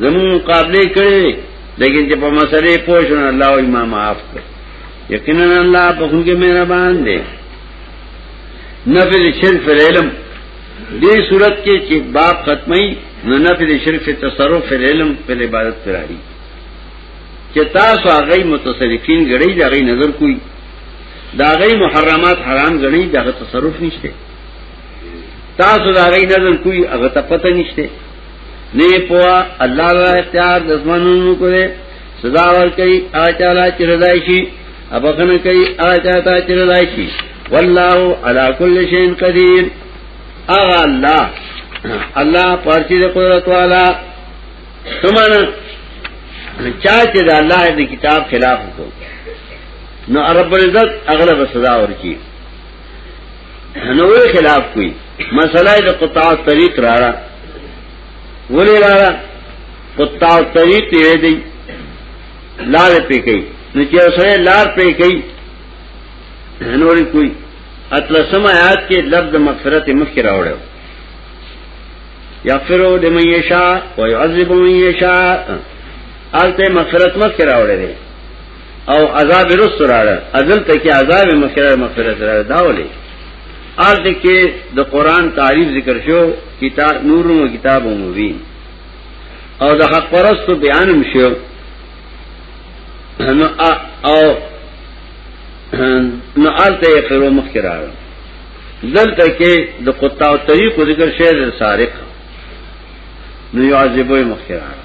زمون مقابله کړي لیکن چې په مسلې پوښتنه الله او امام معاف کړ یقینا الله په خون کې مهربان دی نفل شرف العلم دې صورت کې چې باب ختمي نو نفل شرف تصرف العلم په عبادت کرایي چې تاسو هغه متصرفین غړي دا غي نظر کوي دا غي محرمات حرام غړي دا تصرف نشته تاسو دا غي نظر کوي هغه ته پته نشته نه پوا الله له اختیار د زمانونو کوي سزا ور کوي اچاله چې رضای شي ابخنه کوي اچاته چې رضای شي والله على كل شيء قدير اغه الله الله پارچی د قدرت والا سمانه چا چې د الله د کتاب خلاف وکړ نو رب العزت اغلب سزا ورکړي نو وی خلاف کوي مسله د قطاع طریق را را ولې را را قطاع طریق یې دی لار پې کوي نو چې سره لار پې کوي نور کوي اتلسم آیات کې لفظ مغفرت مخکې راوړو یغفرو لمن یشاء و یعذب من یشاء آلته مغفرت مخکې راوړل او عذاب رس راړه ازل ته کې عذاب مخره مغفرت راړه دا ولې آل ته کې د قران تعریف ذکر شو کتاب نور او کتاب مبین او د حق پرست بیان شو نو او نو آل ته یې خیرو مخ کراړه دلته کې د قطاع او طریق ذکر شعر سارق نو یعذبوی مخ کراړه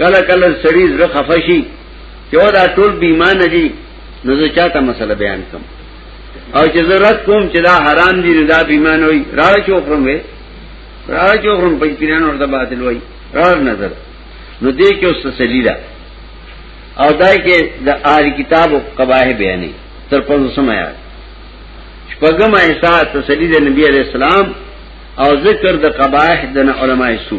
کله کله سړی زړه خفه شي چې دا ټول بیمان دي نو زه چاته مسله بیان کوم او چې زه رد کوم چې دا حرام دي دا بیمان وي راځي چې وکړم وې راځي چې وکړم په پیران ورته باطل وي راځ نظر نو دې کې اوس تسلی ده او دای کې د آل کتاب او قباه بیانې تر په سمایا شپږم ایسا تسلی د نبی علی السلام او ذکر د قباه د علماء سو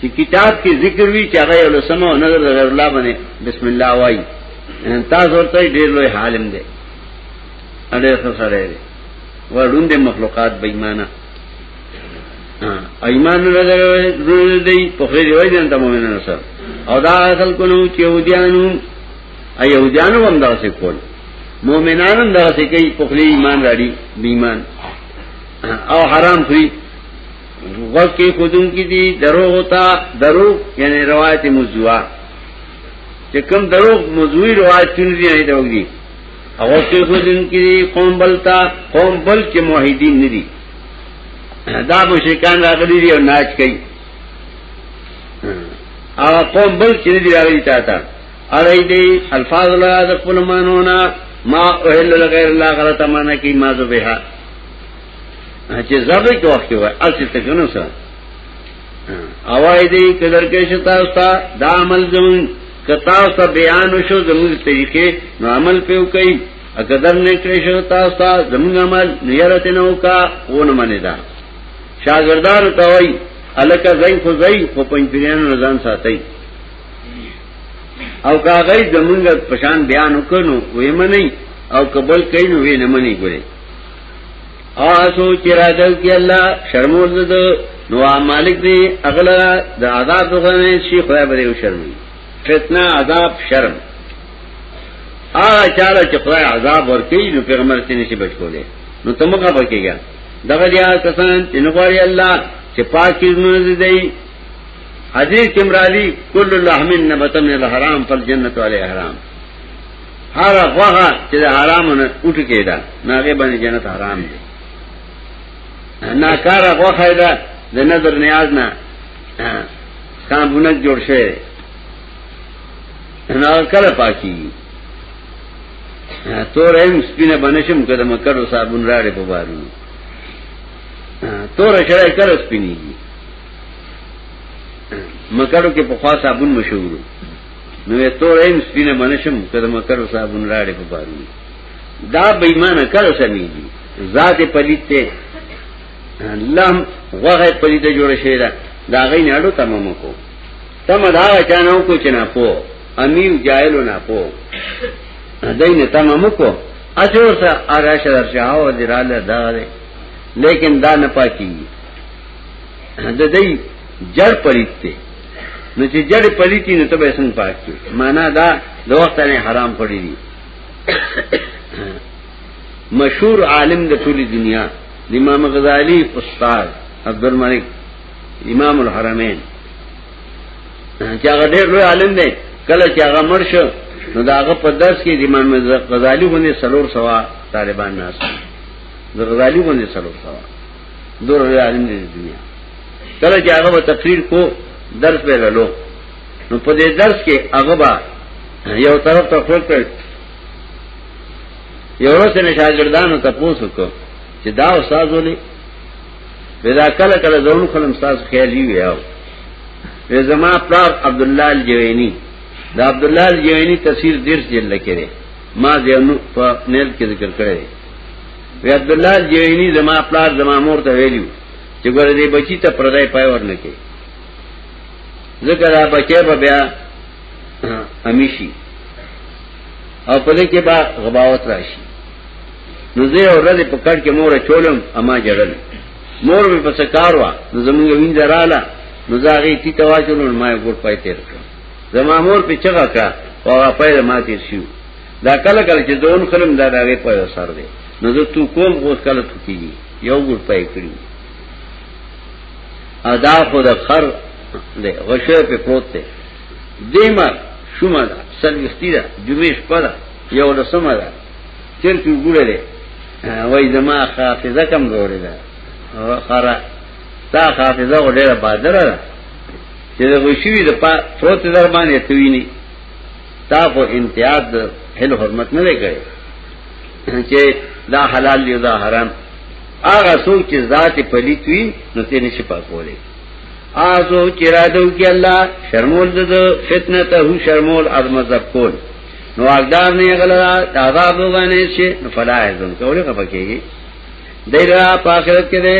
چې کتاب کې ذکر وی چې هغه یو لسمه او نظر غیر الله باندې بسم الله وای تاسو ورته ډیر لوی عالم دی اړه څه سره دی وړوند مخلوقات بېمانه ایمان نظر دی په خیر وای دي ته مؤمنانو سره او دا اصل کو نو چې ودیانو ایودیانو هم دا څه کول مؤمنانو دا څه کوي په خلی ایمان راړي بېمان او حرام خوري غوږ کې خودون کې دي دروغ تا دروغ یعنی روایت موضوعه چې کوم دروغ موضوعي روایت چون دي نه دوږي او کې خودون کې دي قوم بلتا قوم بل کې موحدین نه دي دا مشرکان راغلي دي او ناچ کوي او قوم بل چې دي راغلي تا تا اړای دي الفاظ لا د خپل مانونه ما اوهل غیر الله غلط معنا کی ما ذبیحه چې زړه کې وخت وای ال چې تکنو سره اوای دې کدر کې شتا استا دا عمل زمون کتا سو بیان شو زمون طریقې نو عمل پیو کوي اقدر نه کړی شو تاسو ته زمون عمل نیرت نه وکا ونه منی دا شاګردان ته وای الک زین خو زی خو پنځ پیرانو نزان ساتي او کاغی زمونږ پشان بیان وکړو وې منی او قبول کین وې نه منی ګوري آسو چې راګل کې الله شرمول ده نو مالک دی اغلا د عذاب دغه شي خو به یو شرم فتنه عذاب شرم آ چاله چې خدای عذاب ورکړي نو پیغمبر سي نشي بچ کولای نو تمګه پکېږي دغه دیا کسان چې نو غواړي الله چې پاکي نوځي دی حدیث کمرالی کل اللحمن نبتن الحرام فالجنت علی احرام هر غوغه چې د حرامو نه اوټ کېدا ناګه باندې جنت حرام دی ناکاره غوخه ده د نظر نیاز نه کامونه جوړ شوی نه کله پاکي تور هم سپینه بنشم کده مکرو صابون راړې په بارو تور شړای کله سپینیږي مکرو کې په خاص صابون مشهور نو یې تور ایم سپینه منشم کړه مکر صاحب نراړې په بارو دا بېمانه کړه سمېږي ذات پلیت ته لم غوغه پلیت جوړ شي دا دا غي نه اړو تمام کو تم دا چانو کو چنا پو امیر جایلو نه پو دینه تمام کو اجور سره آغا شر شاو دراله دا لیکن دا نه پاکي د دې جړ پلیت ته نو چې جړې پلیتی نو ته به څنګه پاک کی معنا دا د وخت نه حرام پړی دي مشهور عالم د ټولي دنیا امام غزالی استاد عبدالملک امام الحرمین چې هغه ډېر لوی عالم دی کله چې هغه مړ شو نو دا هغه په درس کې امام غزالی باندې سلور سوا طالبان ناس د غزالی باندې سلور سوا دور عالم دی دنیا کله چې هغه تقریر کو درس به لالو نو په دې درس کې هغه با یو طرف ته خپل کړ یو ورځ نه شاګردانو ته پوښتنه وکړه چې دا استاد ولې ودا کله کله زرون خلم تاسو خیال یې ویاو وې زما پلار عبد الله الجوینی دا عبد الله الجوینی تفسیر درس جلد کړي ما ځینو په نیل کې ذکر کړی وی عبد الله جوینی زما پلار زما مور ته ویلو چې ګوره دې بچی ته پردای پای ورنه کې ذکر را بچی به بیا امیشي او په دې کې با غباوت راشي نو زه اورل په کډ کې مور چولم اما جړل مور په پسکار وا نو زمونږ وینځ رااله نو زاغي تی تواچلون ما ګور پای تیر کړ زما مور په چغه کا او پای ما تیر شو دا کله کله چې دون خلم دا راغې په سر دی نو زه تو کوم اوس کله تو کیږي یو ګور پای کړی ادا خو د خر دی غشه په پروت دی دیمه شومه ده سلوختی ده جمعیش پا ده یو لسمه ده چر کیو گوره ده وای زما خافظه کم دوره ده خره تا خافظه خو ډیره بادره ده چې د غشوی د پروت در باندې تویني تا خو امتیاز د هلو حرمت نه لګي چې دا حلال دی دا حرام هغه څوک چې ذات پلیت وي نو تیرې نشي پاکولې آزو چې را دو کې الله شرمول د فتنه ته هو شرمول از مذهب کول نو اقدار نه غلا عذاب وغنه شي نو فلا اذن کوله کپکیږي دایره په آخرت کې ده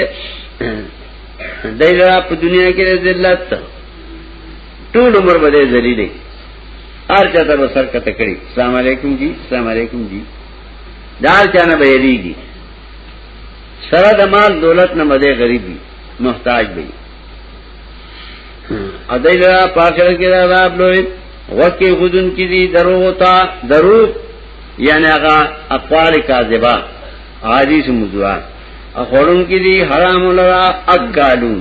دایره په دنیا کې ذلت ټول عمر بده ذلیلې هر چا ته سر کته کړی السلام علیکم جی السلام علیکم جی دا چا نه بهریږي سره د مال دولت نه مده غریبي محتاج وي ادای لا پاکر کې دا عذاب لوی وکي خودن کې دي درو ہوتا درو یعنی هغه اقوال کاذبه حدیث موضوعات اخورن کې دي حرام لرا اقالون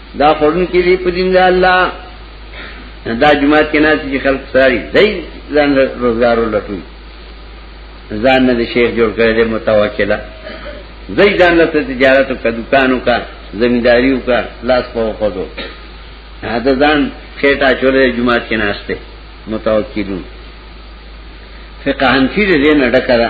دا خورن کې دی په دین د الله دا جماعت کې ناس چې خلق ساري دای ځان روزګار ولټوي ځان نه شیخ جوړ کړی دی متوکل دای ځان له تجارت او دکانو کا زمینداریو کا لاس په وقدو دا ځان خېټه چولې جماعت کې ناشته متوکلون فقہ حنفی دې نه ډکره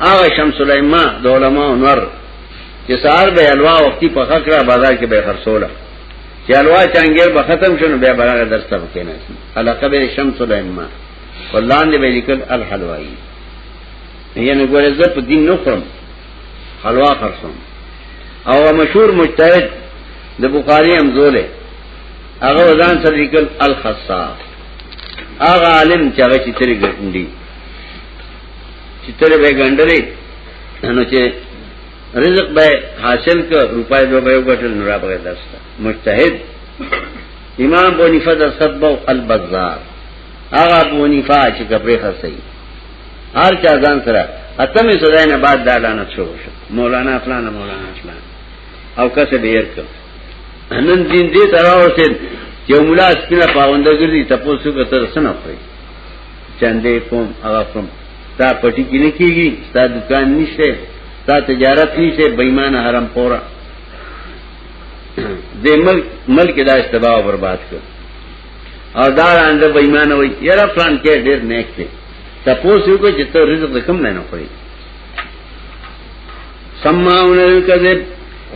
هغه شمس الایما د علماء نور چې سار به الوا وختي په خکړه بازار کې به خرڅوله چې الوا چانګیر به ختم شونه بیا برابر درس ته کېنه علاقه به شمس الایما ولان دې به لیکل الحلوایی یعنی ګورې زه په دین نو خورم حلوا خرڅوم او مشهور مجتهد د بخاری هم زوله هغه ځان سره لیکل الخصاف هغه عالم چې هغه چې تری ګرځندي چې ترې به ګندلې نو چې رزق به حاصل کړ روپای به به وګټل نو را به درس مجتهد امام بونیفه د سبو البزار هغه بونیفه چې کپڑے خرڅي هر چا ځان سره اتمه سزا نه بعد دا لعنت شو مولانا فلان مولانا فلان او کسه به ير کړ نن دین دې تراوسه یو مولا سپینه پاونده ګرځي تاسو کو تر سنه پرې چندې کوم هغه کوم تا پټی کې نه کیږي ستا دکان نشته ستا تجارت نشته بېمانه حرام پورا د ملک ملک دا استباع او برباد کړ او دا اند بېمانه وي یاره پلان کې ډېر نیک دی تاسو یو کو چې ته رزق کم نه نه خوري سماون الکذب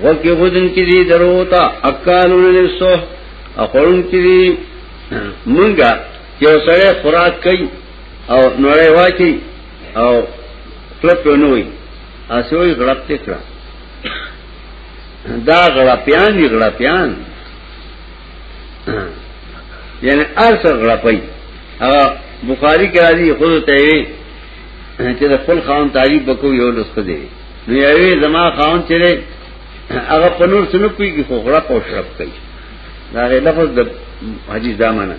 وکي غدن کې دي دروتا اکالون للسوح اخورن کې دي منګه یو سره خوراک کوي او نوړې واچي او کلپ نه وي اسوي غلط کړه دا غلطیان دي غلطیان یعنی ارس غلطي هغه بخاری کې راځي خود ته وي چې د خپل خان تعریف وکړو یو لسخه دی نو یوې زما خان چې هغه په نور څه نه کوي خو غلط او شرف کوي دا لفظ د حدیث دا معنی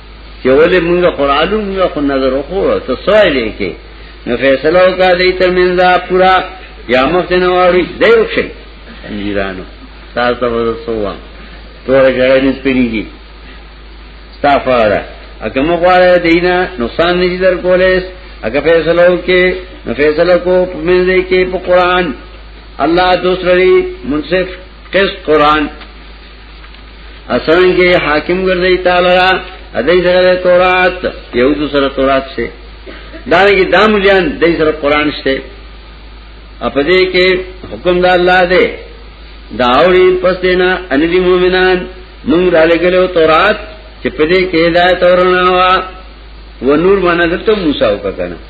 چې ولې موږ قران موږ خو نظر وکړو ته سوال یې کې نو فیصله وکړه دې ترمنځ پورا یا مخته نه وړي دی وکړي انجیرانو تاسو ته وسوم تور جړې نه پیریږي استغفار اګه مو غواړی دینا نقصان نشي در کولای اګه فیصله وکړي نو فیصله کو پمنځ کې په قران الله دوسری منصف قسط قران اسرن کې حاکم ګرځي تعالی را ادي سره تورات یو د سره تورات شي دا کې دا مليان د سره قران شته اپ دې کې حکم د الله دی دا اوري پس دینا ان دي مؤمنان موږ را لګلو تورات چې په دې کې هدایت ورناوا و نور باندې ته موسی وکړه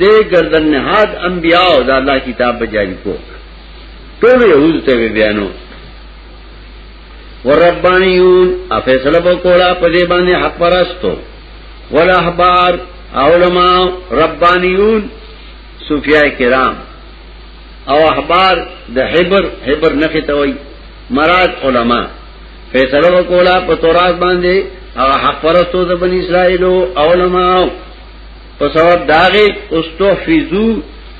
دې گردن نهاد انبیاء او د الله کتاب به جاری کو ټول يهود ته بیانو وربانیون افیصله وکړه په دې باندې حق پرستو ولا احبار علماء ربانیون صوفیاء کرام او احبار د حبر حبر نه کوي مراد علما فیصله وکړه په تورات باندې او حق پرستو د بنی اسرائیل او علماء په سبب داغه استحفظو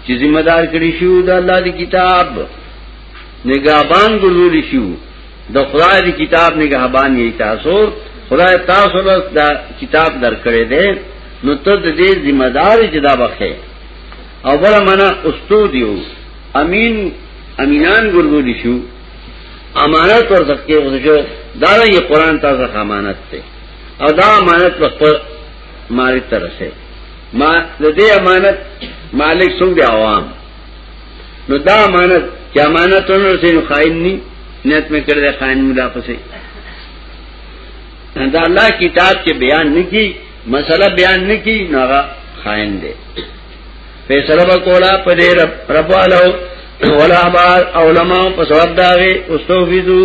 چې ذمہ دار کړی شو د الله دی کتاب نگاهبان ګرځول شو د خدای دی کتاب نگاهبان یې تاسو خدای تاسو له دا کتاب درکړې ده نو ته د دې ذمہ دار جدا بخې او بل معنا استو دیو امین امینان ګرځول شو امانت ورته کې ورته دا یې قران تاسو امانت ته او دا امانت په مالک ته رسې ما د دې امانت مالک څنګه عوام نو دا امانت چې امانت ونه رسې نو خائن ني نیت مې کړل خائن مولا پسې دا الله کتاب کې بیان نکي مسله بیان نکي نو هغه خائن دی فیصله وکولا په دې رب رب والو ولا بار علماء په سبب داوي استوفیزو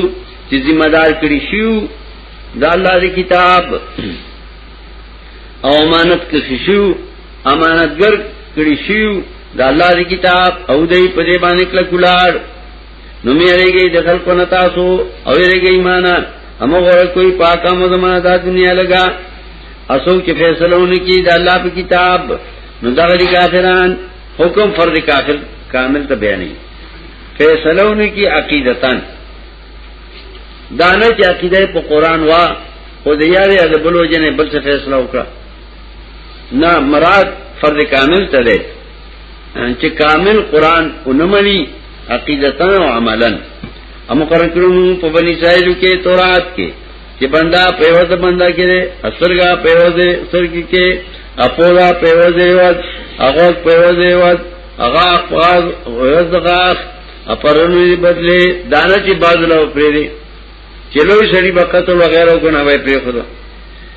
چې ذمہ دار کړی شو دا الله دی کتاب او امانت کسی شو امانتګر کړی شو د الله دی کتاب او دی په دې باندې کله ګلار نو مې اړېږي د خلکو نه تاسو او اړېږي ایمان امو غره کوئی پاکه مو زمانه د دنیا لگا اسو کې فیصله ونی کی د الله په کتاب نو دا غلي کافران حکم فرض کافر کامل ته بیانې فیصله ونی کی عقیدتان دانه چې عقیده په قران وا او د یاري د بلو جنې بل څه فیصله وکړه نه مراد فرد کامل ته ده چې کامل قران اونمني عقیدتا او عملا امو قران کړو په بنی سایل کې تورات کې چې بندا پیوز بندا کې اثرګه پیوز سرګي کې اپولا پیوز یو اغه پیوز یو اغه اغه اپرنو دی بدلے دانا چی بازو لو پریدے چلوی سری با قتل وغیرہ کنا بای پری خدا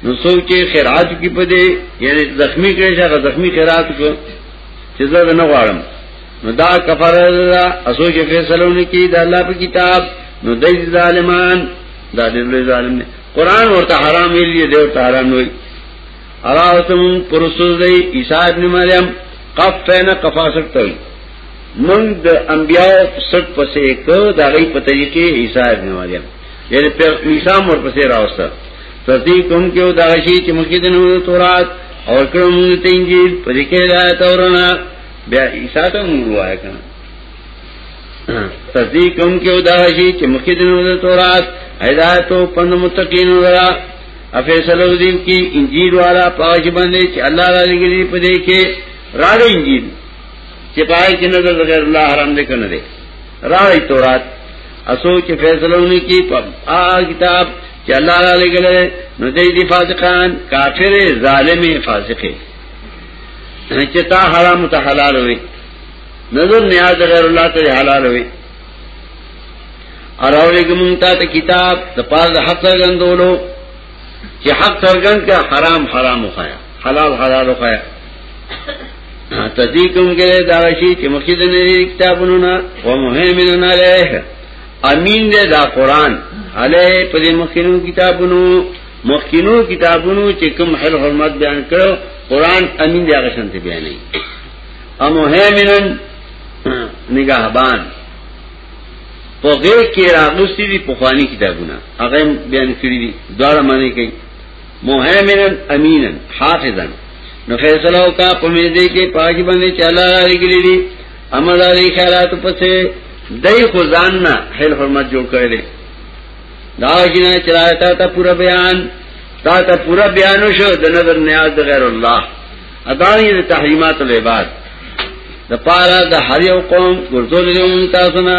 نو سو چی خیرات کی پدے یعنی زخمی کرے شاہ زخمی خیرات کو چیزا دا نوارم نو دا کفر دا اسو چی فیصلو نکی دا اللہ پا کتاب نو دی ظالمان دا دیدلوی ظالم نے قرآن ورطا حرام ویلی دیو تا حرام نوی اراؤتم پرسوز دی عیسیٰ ابن مریم قف فینا قفا سکتا ہوئی من د انبیاء سټ پسې کو دا غي په طریقې عیسی ابن مریم یعنی پر عیسی مور پسې راوسته تصدیق کوم کې دا شی چې مخکې د نور تورات او کړم ته انجیل په دې کې دا تورنا بیا عیسی ته نور وای کنه تصدیق کوم کې دا شی چې مخکې د نور تورات هدایت او پند متقین ورا افیصلو دین کی انجیل والا پاج باندې چې الله تعالی لګی په دې کې راړې انجیل چې پای کې نظر غیر الله حرام دی کنه دی راوی تورات اسو چې فیصله ونی کی په آ کتاب چې الله را لګل نو دې دي فاسقان کافر ظالم فاسق چې تا حرام ته حلال وي نظر نیاز غیر الله ته حلال وي اراوی گمونتا تا کتاب دا پاز حق سرگندولو چی حق سرگند کا حرام حرام خوایا حلال حلال وخایا تصدیق کوم کې دا شی چې مخکې د کتابونو نه او مهمنن علیه امین دې دا قران علیه په دې مخکینو کتابونو مخکینو کتابونو چې کوم حل حرمت بیان کړو قران امین دې هغه شنت بیان نه او مهمنن نگاهبان په غیر کې راغستې دي په خواني کتابونه هغه بیان کړی دي دا معنی کوي مهیمنا امینا حافظا نو فیصله وکا په مې دې کې پاج باندې چلا لګلې دي امر علی خیرات پسې دای خو ځان نه هل حرمت جوړ کړي دا جنا چرایتا ته پورا بیان تا ته پورا بیان شو د نظر نیاز د غیر الله ادانی د تحریمات العباد د پارا د هر یو قوم ګرځول دي تاسو نه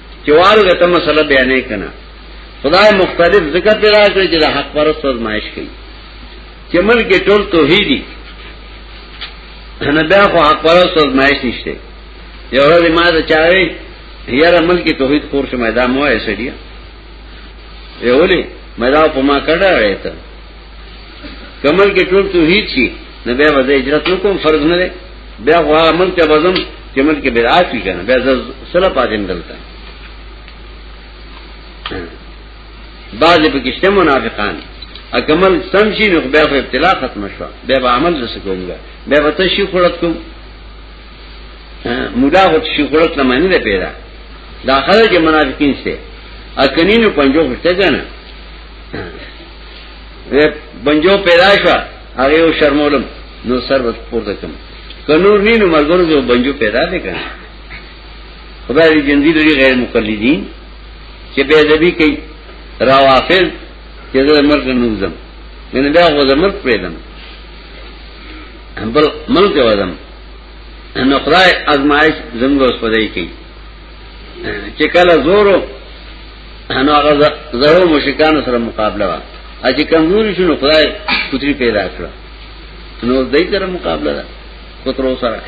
چې واره غته مسله بیانې کنا خدای مختلف ذکر پیدا کړی چې د حق پرست ازمایش کوي چې ملک ټول توحیدی نه بیا خو حق پرست ازمایش نشته یو ورځ ما ته چاوي یاره ملک توحید خور شمه دا مو ایسډیا یولې مې دا په ما کړه راته کمل کې ټول توحید شي نو بیا وځي هجرت وکم فرض نه دی بیا خو هغه ملک ته وزم چې ملک کې بدعات وی کنه بیا زه سره پاتم دلته بعض په کېشته منافقان اکمل سم شي نو بیا په ابتلا ختم شو بیا به عمل زس کومګا بیا به تشي خړت کوم مولا هو تشي خړت نه معنی ده پیدا داخله کې منافقین سته اکنینو پنجو خشته کنه بنجو پیدا شو هغه او شرمولم نو سر بس پورته کوم کنور نه نو مرګونو جو بنجو پیدا دی کنه خدای دې جندي لري غیر مقلدین چې به ادبی کوي روافض چې د مرګ نوزم نه بیا غو د مرګ پیدم بل ملک وزم نو خدای ازمایش زموږ اوس پدای کوي چې کله زورو نو هغه زړو مشکان سره مقابله وا چې کمزوري شنو خدای کوتري پیدا کړ نو دای سره مقابله ده کوترو سره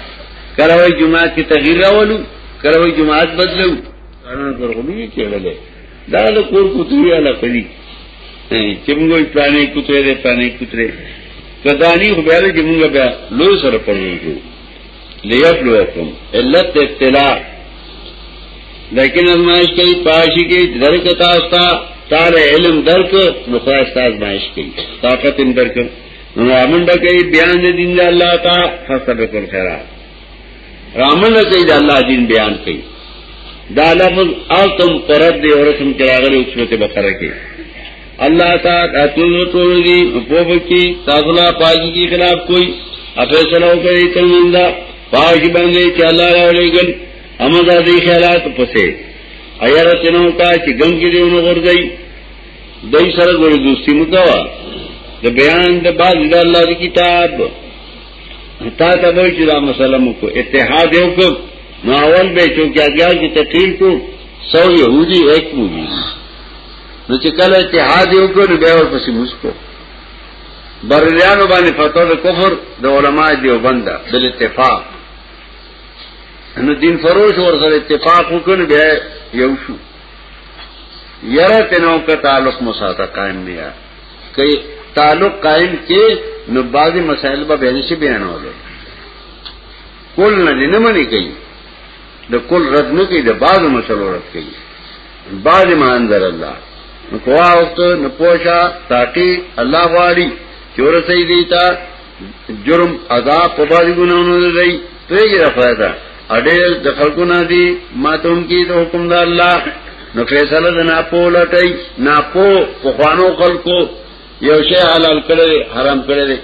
کله وای جمعه کې تغییر راولو کله وای جمعه بدلو انا ګرغمي کېړلې دا له کور کوتري اله کړی چې موږ پلانې کوتري دې پلانې کوتري کدانی خو بیا له موږ بیا لوی سره پرېږو لیبلوکم علت ابتلاء لیکن ازمائش کئی پاشی کی درک تاستا تار علم درک نخواہ استا ازمائش کئی طاقت ان درک رامن ڈکئی بیان دے دین دے اللہ تا فستبق الخیرات رامن ڈکئی دے اللہ دین بیان کئی دا لفظ آتم پرد دے ورسم کراغلی اکسوت بقرہ کی اللہ پاک اتول اتول دی پوپ کی تاسولا پاکی کی خلاف کوئی افیصلہ کرے تنگندہ پاکی بندے چا اللہ راو لے گل امدہ دی خیالات پسے ایارا تنو کا چی گم کی دیو نغور گئی دی سر گوری دوستی مکوا دا بیان دا بعض دا اللہ دی کتاب تا تا بوئی چی دا مسئلہ مکو اتحاد یو کب نو اول بے چونکہ اگیار کی تقریر کو سو یہودی ایک موجود نو چې کله اتحاد یو کړو بیا ورپسې مسکو بریلیانو باندې فتوا د کفر د علما دیوبند بل اتفاق نو دین فروش ور سره اتفاق وکړ بیا یو شو یره تنو کا تعلق مساته قائم نه یا کای تعلق قائم کې نو بعضی مسائل به بیان شي بیان وله کول نه دي نه مني کوي د کول رد نه کوي د بعض مسلو رد کوي بعض ما انزل الله نو کوا وخت نو پوشا تاکي الله غواړي چور سي دي تا جرم ادا په باندې ګناونه دی ته یې راځه اډه د خلکو نه دي ما ته هم کې د حکم د الله نو فیصله د ناپو لټای ناپو په خوانو خلکو یو شی حلال کړي حرام کړي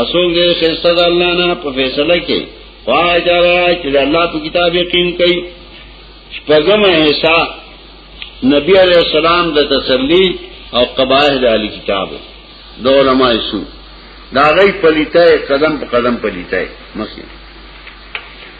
اسوګ دې خسته د الله نه په فیصله کې وای دا چې د الله په کتاب یقین کوي شپږم حصہ نبی علیہ السلام د تسلی او قبایح د علی کتاب د علماء سو دا غي پلیته قدم په قدم پلیته مخکې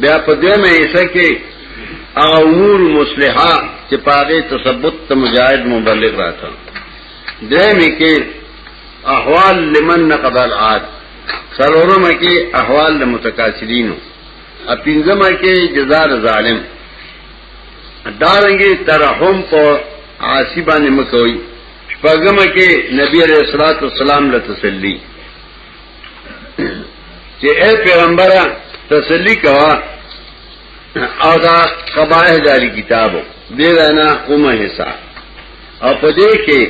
بیا په دې مې ایسه کې او امور مصلحه چې پاره تثبت ته مجاهد مبلغ راته دې مې کې احوال لمن نقض العاد سلورم کې احوال لمتکاسلینو اپینځم کې جزاء ظالم دارنګي ترحم په عاصی باندې مکوئ شپږم کې نبی رسول الله صلی الله علیه وسلم له تسلی چې اے پیغمبره تسلی کوا او دا قبائح داری کتابو دې وینا کومه حساب او په دې کې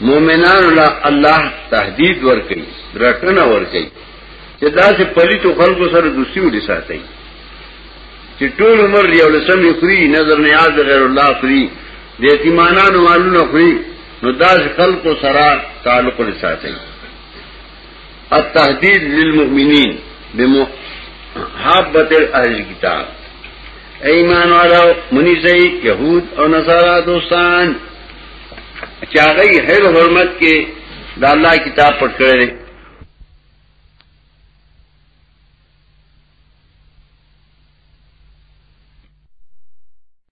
مؤمنان الله تهدید ورکړي رټنه ورکړي چې دا چې پلیتو خلکو سره دوستي ودی ساتي چې ټول عمر یو لسم یې خوري نظر نیاز غیر الله خوري د یتیمانانو مالونه خوري نو دا خلکو سره تعلق لري ساتي التهدید للمؤمنین بمحبت اهل کتاب ایمان والا منی سي يهود او نصارا دوستان چاغي هر حرمت کې د الله کتاب پټ کړی